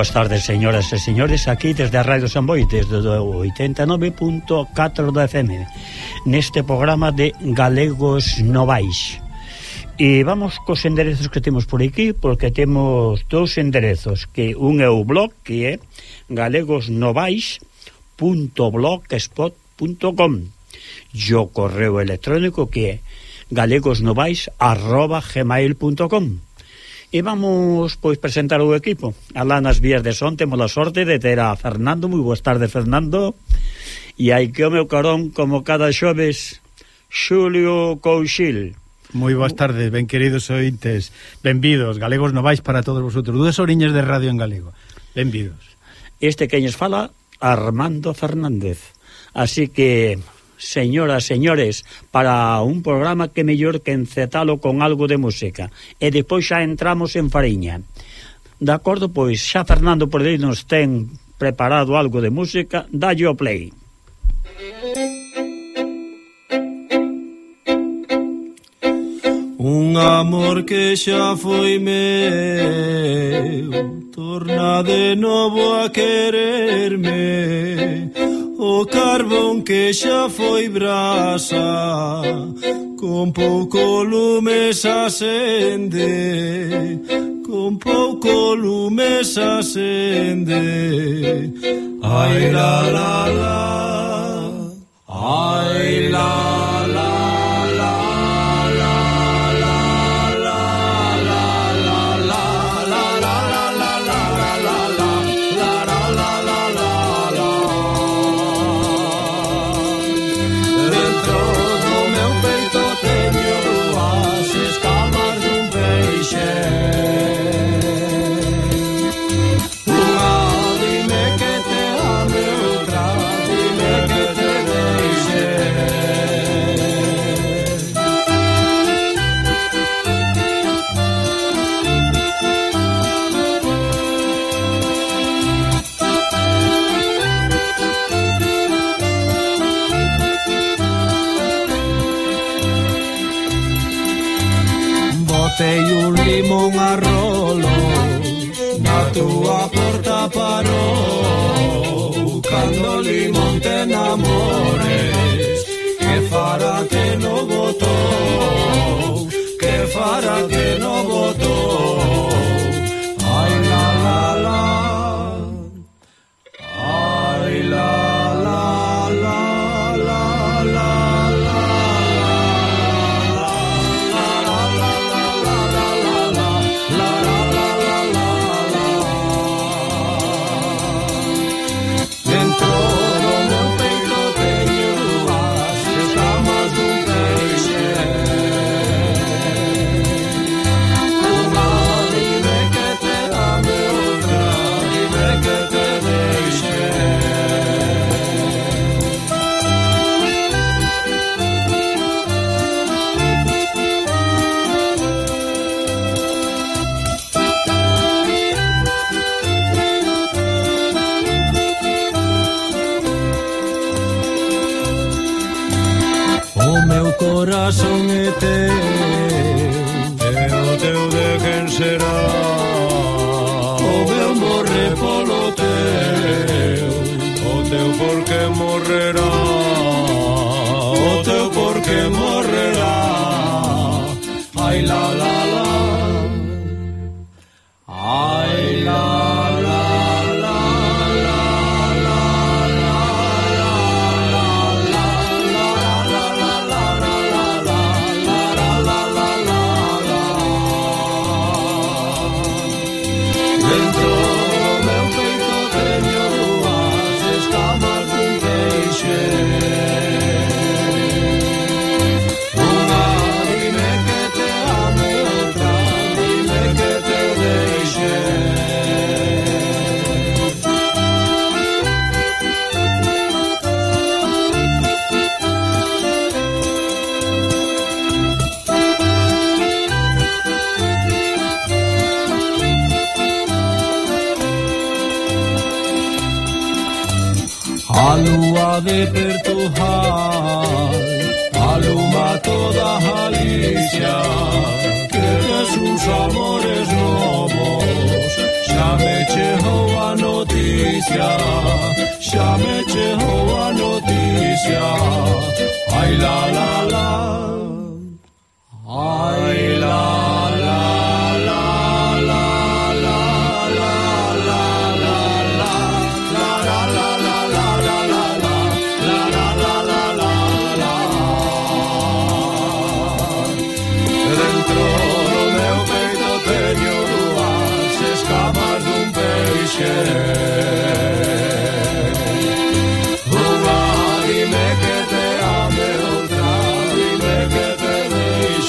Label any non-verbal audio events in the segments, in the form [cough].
boas tardes, señoras e señores, aquí desde a Radio Boi, desde o 89.4 da FM, neste programa de Galegos Novais. E vamos cos enderezos que temos por aquí, porque temos dous enderezos, que un é o blog, que é galegosnovais.blogspot.com e o correo electrónico que é galegosnovais.gmail.com E vamos, pois, presentar o equipo. Alá nas vías de son temos a sorte de ter a Fernando. Moi boas tardes, Fernando. E aí que o meu carón, como cada xoves, Xulio Couchil. Moi boas tardes, ben queridos ointes. Benvidos, galegos novais para todos vosotros. Duas oriñas de radio en galego. Benvidos. Este queñes fala, Armando Fernández. Así que señoras, señores, para un programa que mellor que encetalo con algo de música. E depois xa entramos en fariña. De acordo, pois, xa Fernando Pordei nos ten preparado algo de música, dalle o play. Un amor que xa foi meu Torna de novo a quererme O carbón que xa foi brasa Con pouco lume se sende Con pouco lume se sende Ai la la la. Ai la la.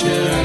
future.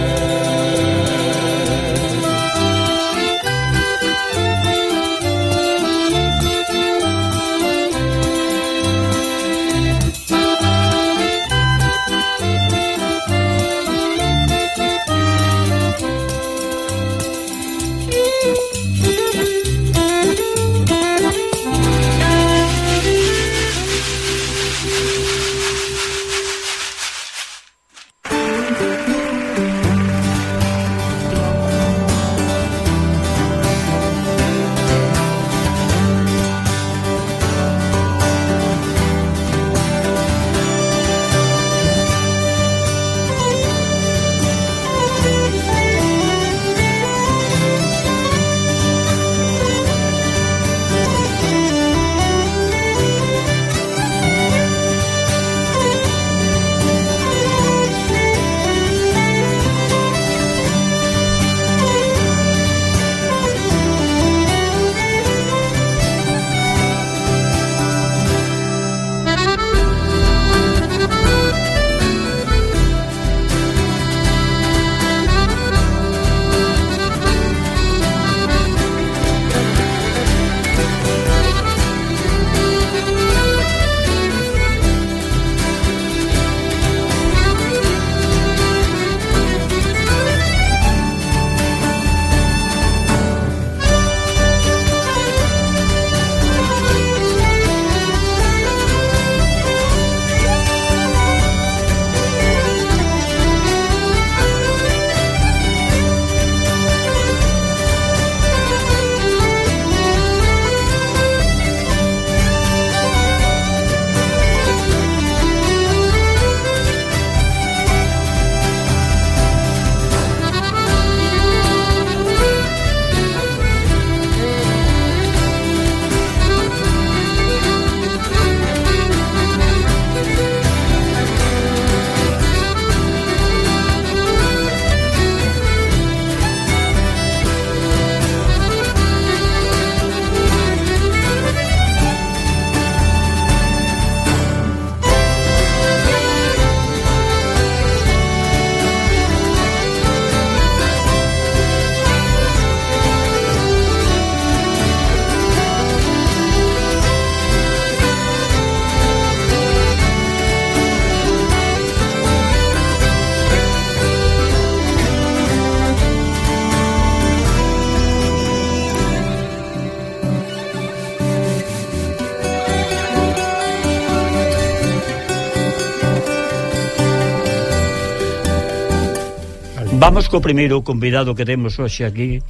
Vamos co primeiro convidado que temos hoxe aquí,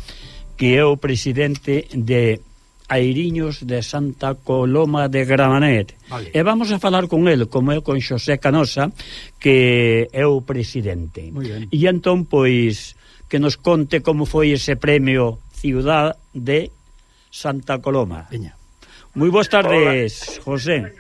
que é o presidente de Airiños de Santa Coloma de Gramanet. Vale. E vamos a falar con el, como é con Xosé Canosa, que é o presidente. E entón, pois, que nos conte como foi ese premio Ciudad de Santa Coloma. Veña. Moi boas tardes, Hola. José.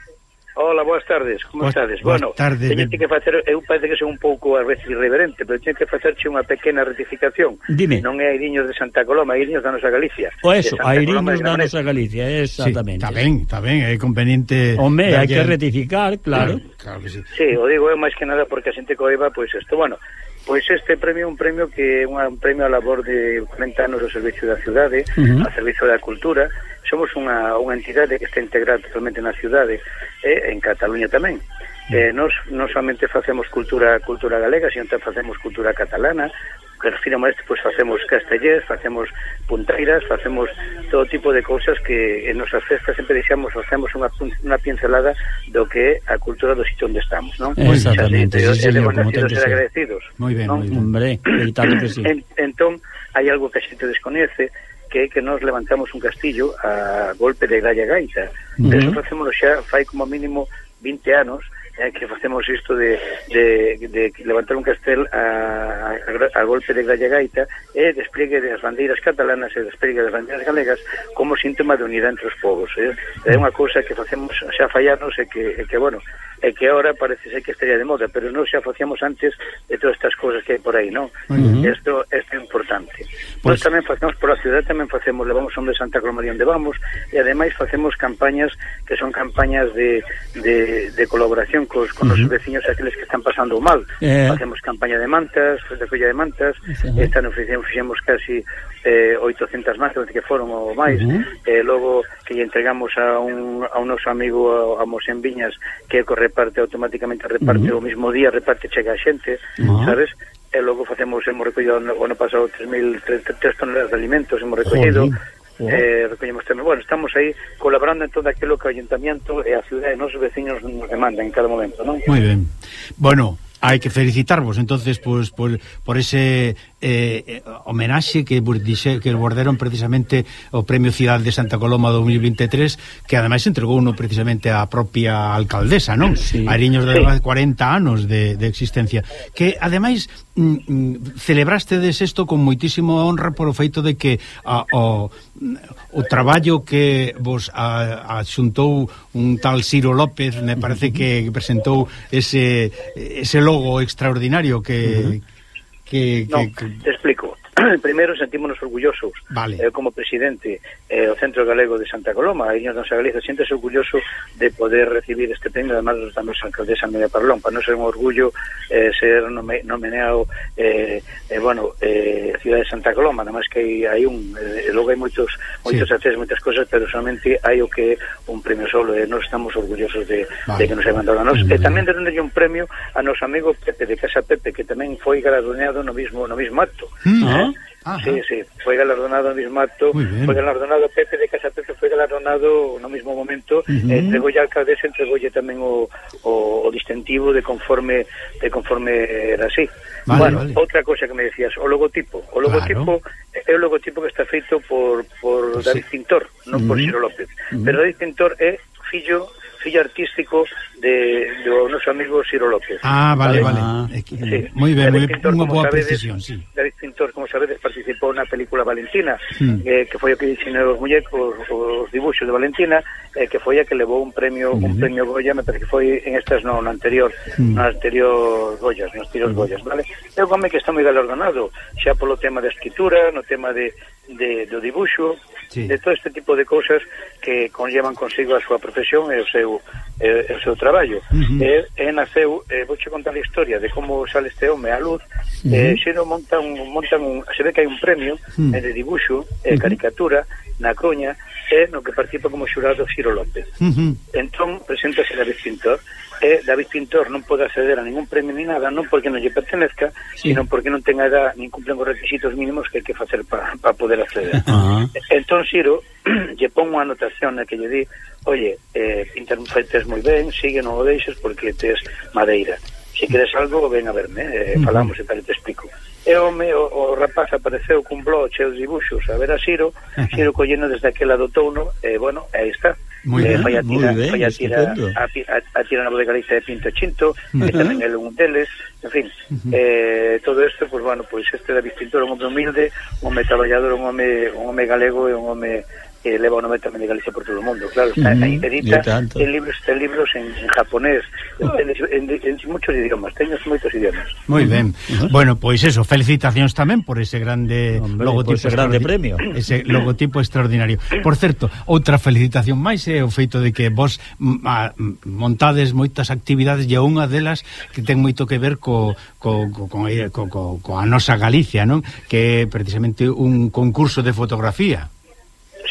Hola, boas tardes, como boas, estades? Boas bueno, tardes, teño ben... que facer, eu parece que son un pouco a veces irreverente, pero teño que facerche unha pequena rectificación. Dime. Non é Airiños de Santa Coloma, é Airiños da nosa Galicia. O eso, Airiños da nosa Galicia, exactamente. Sí, Está ben, está ben, é conveniente... Home, hai que rectificar, claro. Sí, claro que sí. sí, o digo eu máis que nada porque a xente coiba, pois pues, isto, bueno, Pois este premio é un premio que é un premio a labor de 40 anos do servicio da cidade, uh -huh. a servicio da cultura, somos unha, unha entidade que está integrada totalmente na cidade e en Cataluña tamén. Mm. Eh, nos non somente facemos cultura cultura galega, sino tamén facemos cultura catalana, que refiro a este, pois facemos castellés, facemos punteiras, facemos todo tipo de cousas que en nosas festas sempre deixamos, facemos unha, unha pincelada do que é a cultura do sitio onde estamos, non? Exactamente, pois, xa, sí, señor, como ten que ser. Agradecidos, moi ben, non? moi ben. Hombre, que sí. en, entón, hai algo que a xente descoñece, que é que nos levantamos un castillo a golpe de gralla gaita. Uh -huh. Eso xa fai como mínimo 20 anos eh, que facemos isto de, de, de levantar un castel a, a, a golpe de gralla gaita e despliegue das bandeiras catalanas e despliegue das bandeiras galegas como síntoma de unidade entre os povos. Eh. É unha cousa que facemos xa fallarnos e que, e que bueno, e que ahora parece ser que estaría de moda, pero non xa facíamos antes de todas estas cousas que hai por aí, non? Uh -huh. Esto, é importante. Pues... Nós tamén facemos por a cidade, tamén facemos, levamos onde Santa Colomaría onde vamos, e ademais facemos campañas que son campañas de, de, de colaboración cos, con uh -huh. os veciños aqueles que están pasando mal. Eh... Facemos campaña de mantas, de colla de mantas, uh -huh. esta nos fixemos casi eh, 800 máscaras que foron o máis uh -huh. eh, logo que lle entregamos a un, a un noso amigo a, a Mosén Viñas que co reparte automáticamente reparte uh -huh. o mismo día reparte chega a xente uh -huh. sabes e logo facemos hemos recollido no ano pasado 3.000 toneladas de alimentos hemos recollido Joder. Wow. eh, recollemos tamén. Bueno, estamos aí colaborando en todo aquilo que o Ayuntamiento e a cidade e nosos veciños nos demandan en cada momento, non? Moi ben. Bueno, hai que felicitarvos entonces pues, por, por ese Eh, eh, homenaxe que vos dixe, que vos deron precisamente o Premio Cidade de Santa Coloma 2023 que ademais entregou uno precisamente a propia alcaldesa, non? Sí. Ariños de sí. 40 anos de, de existencia que ademais mm, mm celebrastedes isto con moitísimo honra por o feito de que a, o, o traballo que vos a, a xuntou un tal Ciro López me parece que presentou ese, ese logo extraordinario que, uh -huh que, No, que, que te explico. [clears throat] primeiro sentímonos orgullosos vale. eh, como presidente eh, o Centro Galego de Santa Coloma e nos Galiza sientes orgulloso de poder recibir este premio además da nosa alcaldesa Media Parlón para non ser un orgullo eh, ser nome, nomeado eh, eh, bueno, eh, Ciudad de Santa Coloma además que hai, hai un eh, logo hai moitos moitos sí. accesos, moitas cosas pero solamente hai o que un premio solo e eh, estamos orgullosos de, vale. de que nos hai mandado a nos e tamén de un premio a noso amigo Pepe de Casa Pepe que tamén foi graduado no mismo no mismo acto mm eh? Ajá. Sí, sí, foi galardonado no mismo acto, foi galardonado Pepe de Casa Pepe, foi galardonado no mismo momento, uh -huh. Eh, entregolle a alcaldesa, entregolle tamén o, o, o distintivo de conforme de conforme era así. Vale, bueno, vale. outra cousa que me decías, o logotipo. O logotipo claro. é o logotipo que está feito por, por pues David sí. Pintor, non uh -huh. por Xiro López. Uh -huh. Pero David Pintor é fillo fillo artístico de, do noso amigo Ciro López. Ah, vale, vale. vale. Ah, que, sí. Moi ben, moi unha boa sabedes, precisión, sí. David Pintor, como sabedes, participou na película Valentina, hmm. eh, que foi o que diseñou os muñecos, os dibuxos de Valentina, eh, que foi a que levou un premio, un premio Goya, me parece que foi en estas no, no anterior, hmm. no anterior Goyas, nos tiros hmm. Goyas, vale? É un home que está moi galardonado, xa polo tema da escritura, no tema de de, do dibuxo, sí. de todo este tipo de cousas que conllevan consigo a súa profesión e o seu e, e o seu traballo. Uh -huh. E, e naceu, e vouche contar a historia de como sale este home á luz, uh -huh. e xero montan, montan un, se ve que hai un premio uh eh, -huh. de dibuxo eh, e caricatura na Coña e no que participa como xurado Xiro López. Uh -huh. Entón, preséntase David Pintor, e David Pintor non pode acceder a ningún premio ni nada, non porque non lle pertenezca, sí. sino porque non tenga edad, nin cumplen os requisitos mínimos que hai que facer para pa poder poder acceder. Uh -huh. Entón, Xiro, lle pon unha anotación na que lle di oye, eh, interfeites moi ben, sigue, non o deixes porque tes madeira. Se queres algo, ven a verme, eh, uh -huh. falamos e tal, te explico. E home, o, o rapaz apareceu cun blog cheo de dibuxos a ver a Xiro, Xiro collendo desde aquela do touno, e eh, bueno, aí está. Moi eh, ben, foi a tira, ben, foi a tira, a, a, a tira na bodegarista de Pinto Chinto, uh -huh. que tamén é un deles, en fin, uh -huh. eh, todo isto, pois, pues, bueno, pois pues, este David Pintor é un home humilde, un home traballador, un home, un home galego e un home que leva o nome tamén de Galicia por todo o mundo, claro, está, uh -huh, edita, ten libros, ten libros en, en japonés, ten, en, en, en muchos idiomas, teños moitos idiomas. Moi ben. Uh -huh. Bueno, pois pues eso, felicitacións tamén por ese grande Hombre, logotipo, ese grande premio, ese logotipo extraordinario. Por certo, outra felicitación máis é o feito de que vos mm, a, mm, montades moitas actividades e unha delas que ten moito que ver co co, co, eh, co, co, co a nosa Galicia, non? Que é precisamente un concurso de fotografía.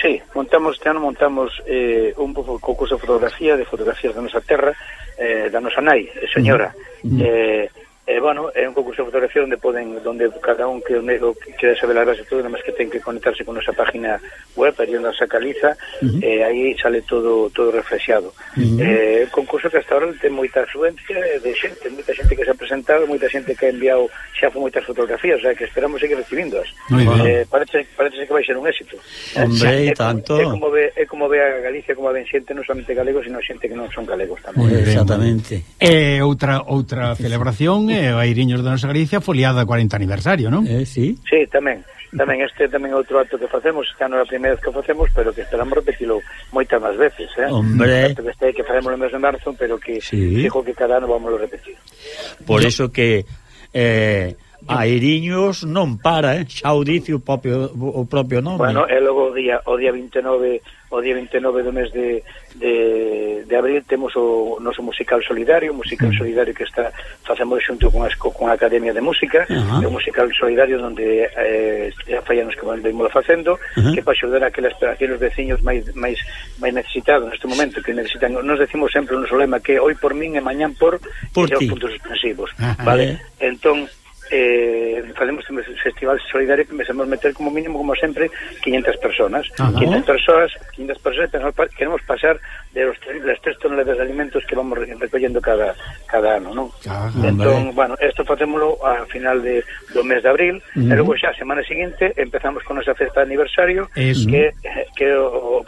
Sí, montamos, este ano montamos eh, un concurso de fotografía, de fotografías da nosa terra, eh, da nosa nai, eh, señora. Mm. Eh, eh, bueno, é un concurso de fotografía onde poden, onde cada un que o negro quere saber as bases todo, nada máis que ten que conectarse con nosa página web, aí onde se caliza, uh -huh. aí sale todo todo reflexado. Uh -huh. eh, un concurso que hasta ahora ten moita afluencia de xente, moita xente que se ha presentado, moita xente que ha enviado xa foi moitas fotografías, o sea, que esperamos seguir recibindoas. Eh, parece, parece que vai ser un éxito. Hombre, eh, e tanto. É como, ve, é como ve a Galicia, como a ven xente, non solamente galegos, sino xente que non son galegos tamén. Exactamente. Eh, outra outra celebración é o Airiños da nosa Galicia foliada 40 aniversario, non? Eh, sí. sí, tamén. Tamén este tamén outro acto que facemos, que non é a primeira vez que facemos, pero que esperamos repetilo moitas máis veces, eh? Hombre. Que este que facemos no mes de marzo, pero que sí. dijo que cada ano vamos a repetir. Por Yo... eso que eh, Airiños non para, eh? xa o dice o propio, o propio nome. Bueno, e logo o día, o día 29 o día 29 do mes de, de, de abril temos o noso musical solidario, o musical mm. solidario que está facemos xunto con, as, con a Academia de Música, uh -huh. o musical solidario onde eh, já fai anos que vamos facendo, uh -huh. que para axudar aquelas aqueles veciños máis máis máis necesitados neste momento, que necesitan, nos decimos sempre un noso lema que hoy por min e mañán por, por e os puntos suspensivos, uh -huh. vale? Entón eh, facemos un festival solidario que empezamos a meter como mínimo, como sempre, 500 personas. Ah, ¿no? 500 personas, 500 personas queremos pasar de los, las tres toneladas de alimentos que vamos recollendo cada, cada ano, non? Ah, entón, hombre. bueno, isto facémolo a final de, do mes de abril, uh -huh. e logo xa, a semana seguinte, empezamos con nosa festa de aniversario, Eso. que que é o, o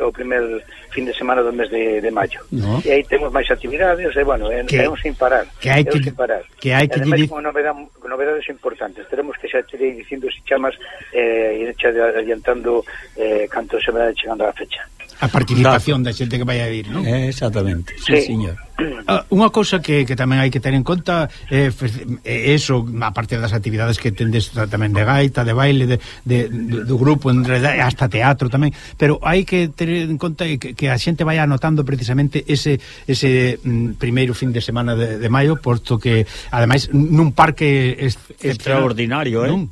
o primer fin de semana do mes de, de maio. No. E aí temos máis actividades, e bueno, é, que, é un sin parar. Que hai que, sin parar. Que hai que Ademais, dir... como novedade, novedades importantes. Teremos que xa te dicindo se chamas eh, e xa adiantando eh, canto se vai chegando a fecha a participación da xente que vai a vir, non? Eh, exactamente, sí, sí. señor. Ah, unha cousa que, que tamén hai que ter en conta é eh, eso, a parte das actividades que tendes tamén de gaita, de baile, de, de, do grupo, hasta teatro tamén, pero hai que ter en conta que, que a xente vai anotando precisamente ese, ese mm, primeiro fin de semana de, de maio, porto que, ademais, nun parque excepcional. extraordinario, eh? Nun,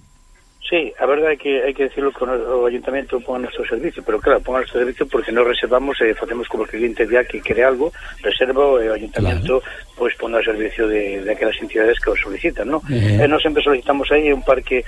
Sí, a verdade é que hai que decirlo que o, o Ayuntamento pon a servicio, pero claro, pon a servicio porque non reservamos e eh, facemos como cliente vía que quere algo, reserva e eh, o ayuntamiento claro. pois pues, pon a servicio de, de aquelas entidades que o solicitan, ¿no? Eh. E eh, sempre solicitamos aí un parque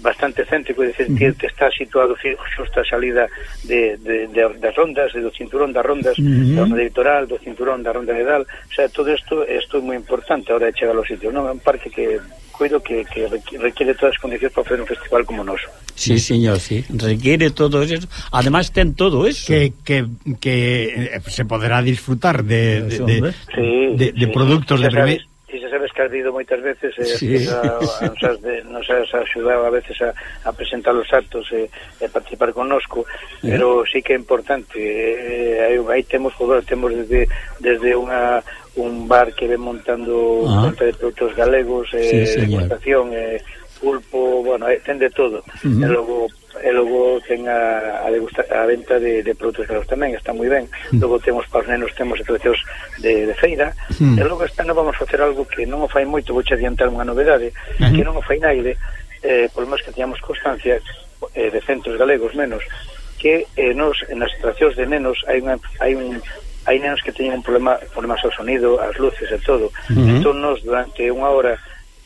bastante céntrico, é dicir, que, que está situado xusta a salida de, de, de, das rondas, do cinturón das rondas, uh -huh. da ronda litoral, do cinturón da ronda de Dal, o sea, todo isto, isto é moi importante a hora de chegar ao sitio, non? É un parque que coido que, que requiere todas as condicións para facer un festival como noso. Sí, señor, sí. Requiere todo eso. Además ten todo eso. Que, que, que eh, se poderá disfrutar de, de, de, de, sí, de, de sí. productos de primer ti xa sabes que has dido moitas veces eh, sí. a, a, nos, has de, nos has axudado a veces a, a presentar os actos eh, e eh, a participar connosco pero sí que é importante eh, aí temos joder, temos desde, desde unha un bar que ven montando ah. de produtos galegos eh, sí, degustación eh, pulpo, bueno, eh, ten de todo uh -huh. e logo e logo ten a, a, degusta, a venta de, de produtos galegos tamén, está moi ben hmm. logo temos para os nenos, temos precios de, de feira, mm. e logo esta non vamos facer algo que non o fai moito, vou adiantar unha novedade, uh que non o fai naide eh, por máis que teñamos constancia eh, de centros galegos menos que eh, nos, nas estacións de nenos hai, unha, hai un hai nenos que teñen un problema problemas ao sonido, as luces e todo. Uh. Entón nos durante unha hora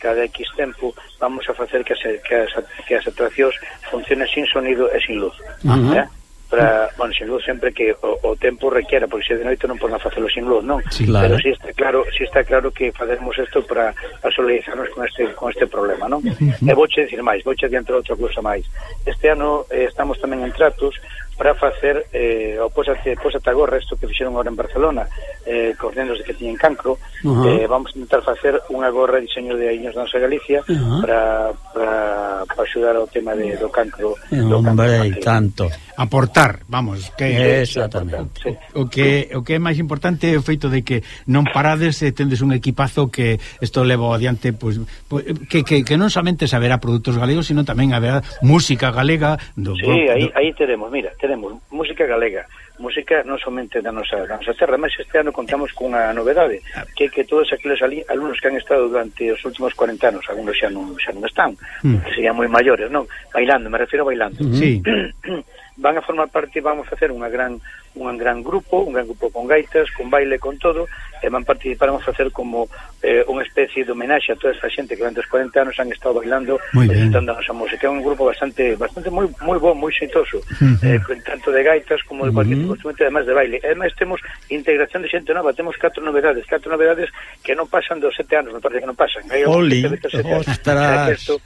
cada X tempo vamos a facer que as, que as, que as atraccións funcionen sin sonido e sin luz. Uh -huh. eh? para, bueno, sin luz sempre que o, o tempo requiera, porque se de noite non podemos facelo sin luz, non? Sí, claro. Pero si está claro, si está claro que facemos isto para, para solidarizarnos con este con este problema, non? Uh -huh. E vouche dicir máis, vouche adiantar outra cousa máis. Este ano eh, estamos tamén en tratos para facer eh, opósate, pois pois opósate agora isto que fixeron agora en Barcelona eh, cos nenos que tiñen cancro uh -huh. eh, vamos intentar facer unha gorra de diseño de aiños nosa Galicia uh -huh. para, para, para axudar ao tema de, do cancro do hombre, cancro. tanto aportar, vamos que exactamente sí. o, que, o que é máis importante é o feito de que non parades e tendes un equipazo que isto levo adiante pois, pues, pois, que, que, que non somente saberá produtos galegos sino tamén haberá música galega do, sí, do, aí, aí teremos, mira Teremos música galega, música non somente da nosa, da nosa terra, mas este ano contamos cunha novedade, que é que todos aqueles ali, alumnos que han estado durante os últimos 40 anos, algunos xa non, xa non están, mm. serían moi maiores, non? Bailando, me refiro a bailando. Mm -hmm. Sí. [clears throat] van a formar parte, vamos a facer unha gran un gran grupo, un gran grupo con gaitas, con baile, con todo, e van participar, vamos facer como eh, unha especie de homenaxe a toda esta xente que durante os 40 anos han estado bailando presentando a nosa música. É un grupo bastante bastante moi moi bon, moi xeitoso, uh -huh. eh, tanto de gaitas como de cualquier tipo uh -huh. instrumento, además de baile. Además temos integración de xente nova, temos catro novedades, catro novedades que non pasan dos sete anos, me parece que non pasan. Hai Oli, ostras! Eh, esto,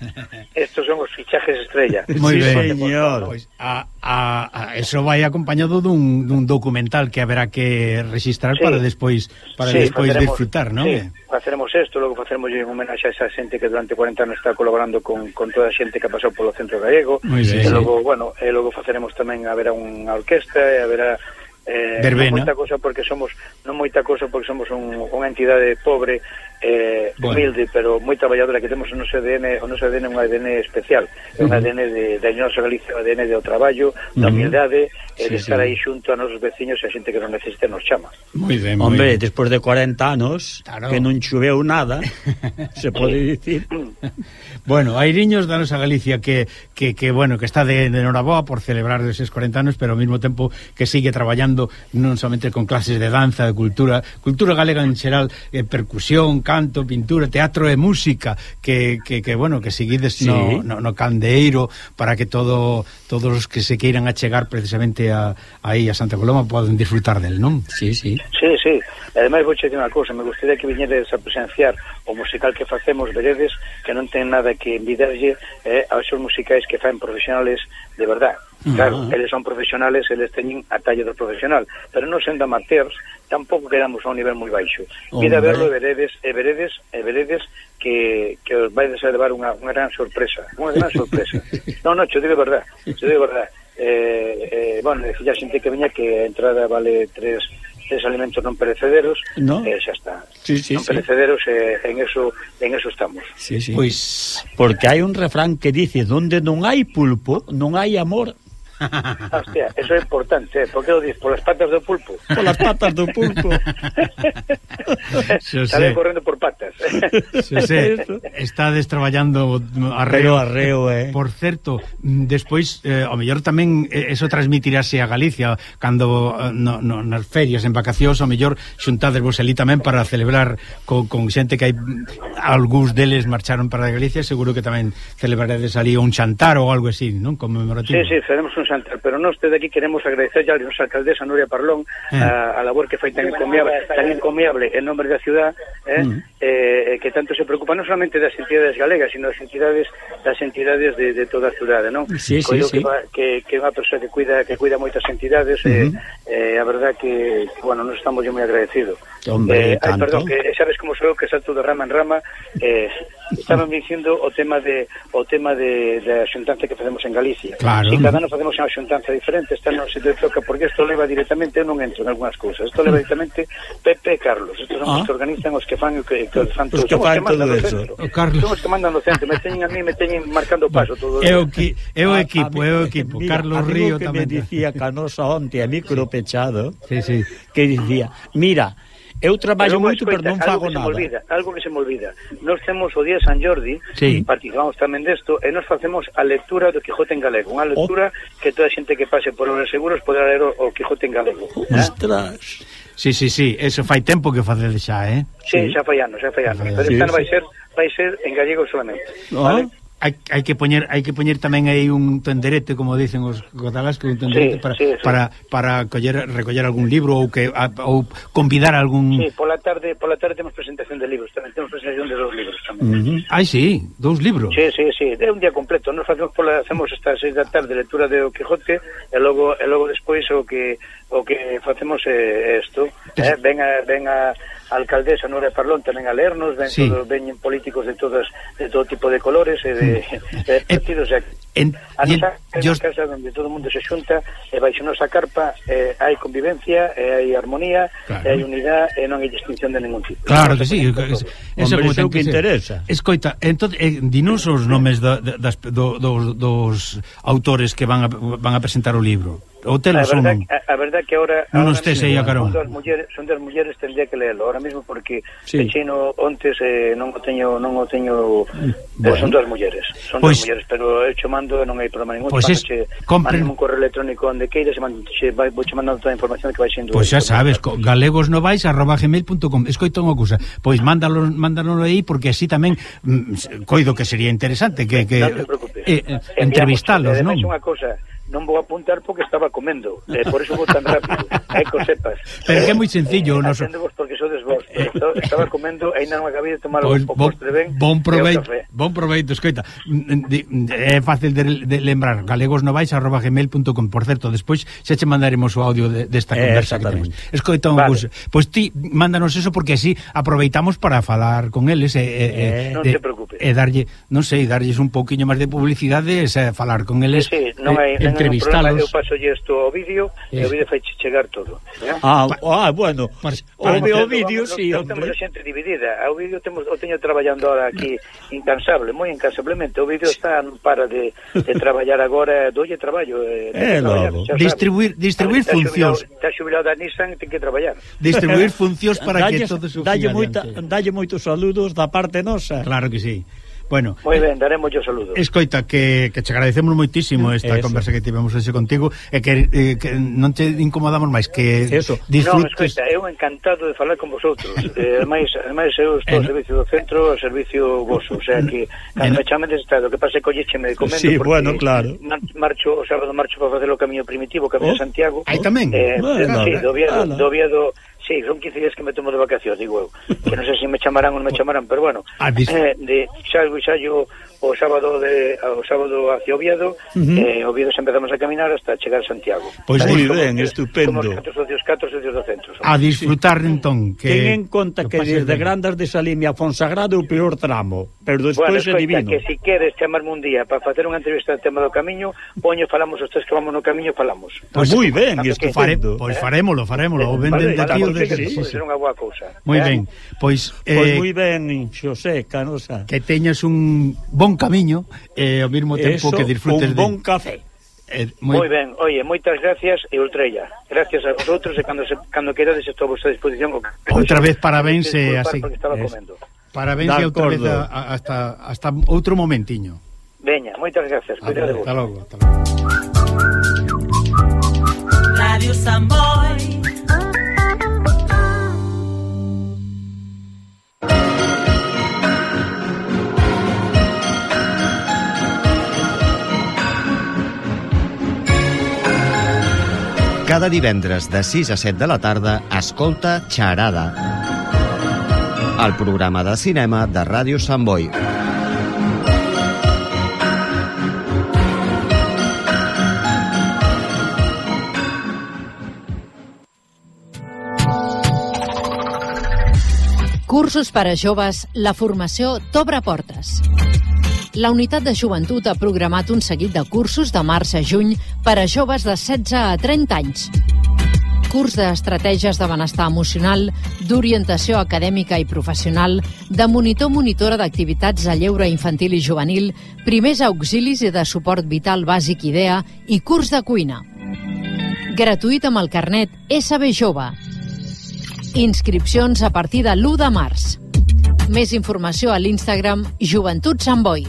estos son os fichajes estrella. Moi sí, ben, señor. Pois, a, a, a, eso vai acompañado dun, dun un documental que haberá que registrar sí. para despois para sí, despois faceremos, disfrutar, non? Sí, faceremos isto, logo faceremos un homenaxe a esa xente que durante 40 anos está colaborando con, con toda eh, a xente que pasou polo centro gallego. Muy e sí. logo, bueno, e logo faceremos tamén haberá unha orquesta e haberá eh, eh Verbena. non moita cosa porque somos non moita cosa porque somos un, unha entidade pobre eh, bueno. humilde pero moi traballadora que temos o noso ADN o noso ADN é un ADN especial é uh -huh. un ADN de, de nosa Galicia o ADN do traballo, uh -huh. da humildade sí, de estar sí. aí xunto a nosos veciños e a xente que nos necesite nos chama. Muy ben, muy Hombre, bien. despois de 40 anos claro. que non choveu nada, [laughs] se pode dicir. [laughs] bueno, hai riños danos a Galicia que, que, que bueno, que está de, de noraboa por celebrar deses 40 anos, pero ao mesmo tempo que sigue traballando non somente con clases de danza, de cultura, cultura galega en xeral, eh, percusión, canto, pintura, teatro e música, que, que, que bueno, que seguides sí. no, no, no candeeiro para que todo todos os que se queiran achegar precisamente que a, aí a Santa Coloma poden disfrutar del, non? Sí, sí. Sí, sí. E ademais vou dicir unha cousa, me gustaría que viñedes a presenciar o musical que facemos, veredes, que non ten nada que envidarlle eh, aos seus musicais que fan profesionales de verdad. Claro, uh -huh. eles son profesionales, eles teñen a talla do profesional, pero non sendo amateurs, tampouco quedamos a un nivel moi baixo. Vida a verlo e veredes, e veredes, e veredes que, que os vais a levar unha, unha gran sorpresa, unha gran sorpresa. [laughs] non, non, xo digo verdad, xo digo verdad eh, eh, bueno, decía xente que veña que a entrada vale tres, tres alimentos non perecederos, no. eh, xa está. Sí, sí, non sí. perecederos, eh, en eso en eso estamos. Sí, sí. Pois porque hai un refrán que dice, donde non hai pulpo, non hai amor, Hostia, eso é importante, eh? porque o dices, polas patas do pulpo. Polas patas do pulpo. Sale correndo por patas. Xosé, estades traballando arreo. Pero arreo, eh. Por certo, mm, despois, eh, o mellor tamén eh, eso transmitirase a Galicia, cando eh, no, no, nas ferias, en vacacións, o mellor xuntades vos ali tamén para celebrar co, con xente que hai mm, algúns deles marcharon para Galicia, seguro que tamén celebraredes ali un chantar ou algo así, non? Conmemorativo. Sí, sí, faremos un Santar, pero nós desde aquí queremos agradecer a nosa alcaldesa Nuria Parlón eh. a, a labor que foi tan encomiable, tan encomiable en nombre da ciudad, eh, mm. eh, que tanto se preocupa non solamente das entidades galegas, sino das entidades das entidades de, de toda a ciudade, non? Sí, Coido sí, que. Va, que, que é unha persoa que cuida que cuida moitas entidades, mm -hmm. eh, mm-hmm. eh, a verdad que, bueno, nos estamos moi agradecidos. Hombre, eh, tanto. Perdón, que sabes como sou que salto de rama en rama, eh, estaban dicindo o tema de o tema de, da xuntanza que facemos en Galicia. Claro. Si cada ano facemos unha xuntanza diferente, esta non se te toca porque isto leva directamente, eu non entro en algunhas cousas. Isto leva directamente Pepe e Carlos. Estos son ah. os que organizan os que fan o que, que fan todo. Os que fan todo eso. O Carlos. Son os que mandan no centro, me teñen a mí, me teñen marcando paso todo. É o que é o ah, equipo, é o equipo. Mira, Carlos Río tamén me dicía Canosa onte a micro pechado. Sí, sí. Que dicía, mira, Eu traballo moito, pero non fago nada. Olvida, algo que se me olvida. Nós temos o día de San Jordi, sí. participamos tamén desto, e nos facemos a lectura do Quijote en galego. Unha lectura oh. que toda a xente que pase por os seguros poderá ler o, o Quijote en galego. ¿eh? Ostras! Sí, sí, sí, eso fai tempo que facedes xa, eh? Sí, sí, xa fai anos, xa fai anos. Ah, sí, pero esta sí, vai ser vai ser en gallego solamente. Ah, ¿vale? hai, hai que poñer hai que poñer tamén aí un tenderete, como dicen os catalás, que un tenderete sí, para, sí, sí. para para coller recoller algún libro ou que a, ou convidar algún Sí, pola tarde, pola tarde temos presentación de libros, tamén temos presentación de dous libros tamén. Uh -huh. Ai, sí, dous libros. Sí, sí, sí, é un día completo, nos facemos pola hacemos esta 6 da tarde lectura de O Quijote e logo e logo despois o que o que facemos é isto, eh, ven a, ven a a alcaldesa Nora Parlón tamén a lernos, ven sí. todos, veñen políticos de todas de todo tipo de colores e de, mm. de partidos. E, en, a nosa en, yo... casa onde todo o mundo se xunta e baixo nosa carpa eh, hai convivencia, e hai armonía, claro. e hai unidade e non hai distinción de ningún tipo. Claro que sí, es, eso Hombre, como que, que interesa. Escoita, entón, eh, dinos os nomes da, das, do, dos, dos autores que van a, van a presentar o libro ou telos ou non? A, a verdad que ahora... Non os tes aí a carón. Son das mulleres, son das mulleres tendría que leelo ahora mismo porque sí. pechino ontes eh, non o teño... Non o teño mm, bueno. eh, son das mulleres. Son pois, das mulleres, pero eu che mando non hai problema ningún. Pois es, che, compren... un correo electrónico onde queiras e mando, che, vai, vou che mandando toda a información que vai sendo... Pois xa sabes, galegosnovais arroba gmail.com Escoito unha cousa. Pois mándalo, mándalo aí porque así tamén mm, coido que sería interesante que... que non te preocupes. Eh, eh entrevistalos, non? Unha cousa, non vou apuntar porque estaba comendo, eh, por eso vou tan rápido, [laughs] hai eh, que sepas. Pero que é moi sencillo. Eh, noso... Atendevos porque sodes vos, estaba comendo e ainda non acabei de tomar pues, pois o bon, postre ben bon proveito, Bon proveito, escoita, é fácil de, de lembrar, galegosnovais.gmail.com Por certo, despois xa che mandaremos o audio desta de, de conversa que temos. Escoita, vale. pois pues, ti mándanos eso porque así aproveitamos para falar con eles e, eh, eh, non de, te preocupes. e darlle, non sei, darlles un pouquiño máis de publicidade e falar con eles. Sí, sí, non hai, eh, entrevistalos. No, eu paso isto ao vídeo eh. e o vídeo fai chegar todo. Eh? Ah, ah, bueno. O, o vídeo, si, sí, hombre. Temos a xente dividida. O vídeo temos, o teño traballando ahora aquí incansable, moi incansablemente. O vídeo está non para de, de traballar agora, dolle traballo. Eh, eh logo. Distribuir, distribuir ver, funcións. Está xubilado da Nissan, ten que traballar. Distribuir [laughs] funcións para dalle, que se o Dalle, moita, dalle moitos saludos da parte nosa. Claro que sí. Bueno, moi ben, daremos yo saludo. Escoita, que, que che agradecemos moitísimo mm, esta Eso. conversa que tivemos hoxe contigo e que, eh, que non te incomodamos máis, que Eso. disfrutes... Non, escoita, eu encantado de falar con vosotros. [laughs] eh, ademais, ademais, eu estou ao eh, servicio do centro, ao servicio vosso, o sea que eh, cando me chamen estado, que pase collécheme de comendo sí, bueno, claro. marcho, o sábado marcho para facer o camiño primitivo, camiño oh. Santiago. Aí tamén. Eh, bueno, sí, do Viedo, do Viedo sí, son 15 días que me tomo de vacación, digo eu, que non sei se me chamarán ou non me chamarán, pero bueno, ah, eh, de, xa, xa yo o sábado de o sábado hacia Oviedo, uh -huh. eh, Oviedo se empezamos a caminar hasta chegar a Santiago. Pois pues moi ben, estupendo. Somos catro socios, catro socios do centro. Somos. A disfrutar entón, sí. entón que Ten en conta que desde ben. Grandas de Salimia a Fonsagrado é o peor tramo, pero despois bueno, é divino. que si queres chamarme un día para facer unha entrevista do tema do camiño, poño falamos os tres que vamos no camiño falamos. Pois pues moi ben, isto fare, pois eh? farémolo, farémolo, eh, o ben vale, aquí o de sí, sí. ser unha boa cousa. Moi eh? ben. Pois, pois eh, pois moi ben, Xosé Canosa. Que teñas un bon bon camiño e ao mesmo tempo Eso, que disfrutes un bon de... café. Eh, moi... ben, oye, moitas gracias e ultrella Gracias a vosotros e cando, se, cando querades estou a vosa disposición. Outra vez parabéns e así. Parabéns e outra vez a, hasta, hasta outro momentiño. Veña, moitas gracias. Cuidado. Hasta logo, hasta logo. Radio Samboy Cada divendres de 6 a 7 de la tarda, escolta Xarada. El programa de cinema de Ràdio Sant Boi. Cursos per a joves, la formació t'obre portes. La Unitat de Joventut ha programat un seguit de cursos de març a juny per a joves de 16 a 30 anys. Curs d'estratègies de benestar emocional, d'orientació acadèmica i professional, de monitor-monitora d'activitats de lleure infantil i juvenil, primers auxilis i de suport vital bàsic IDEA i curs de cuina. Gratuït amb el carnet SB Jove. Inscripcions a partir de l'1 de març. Més informació a l'Instagram Joventut Sant Boi.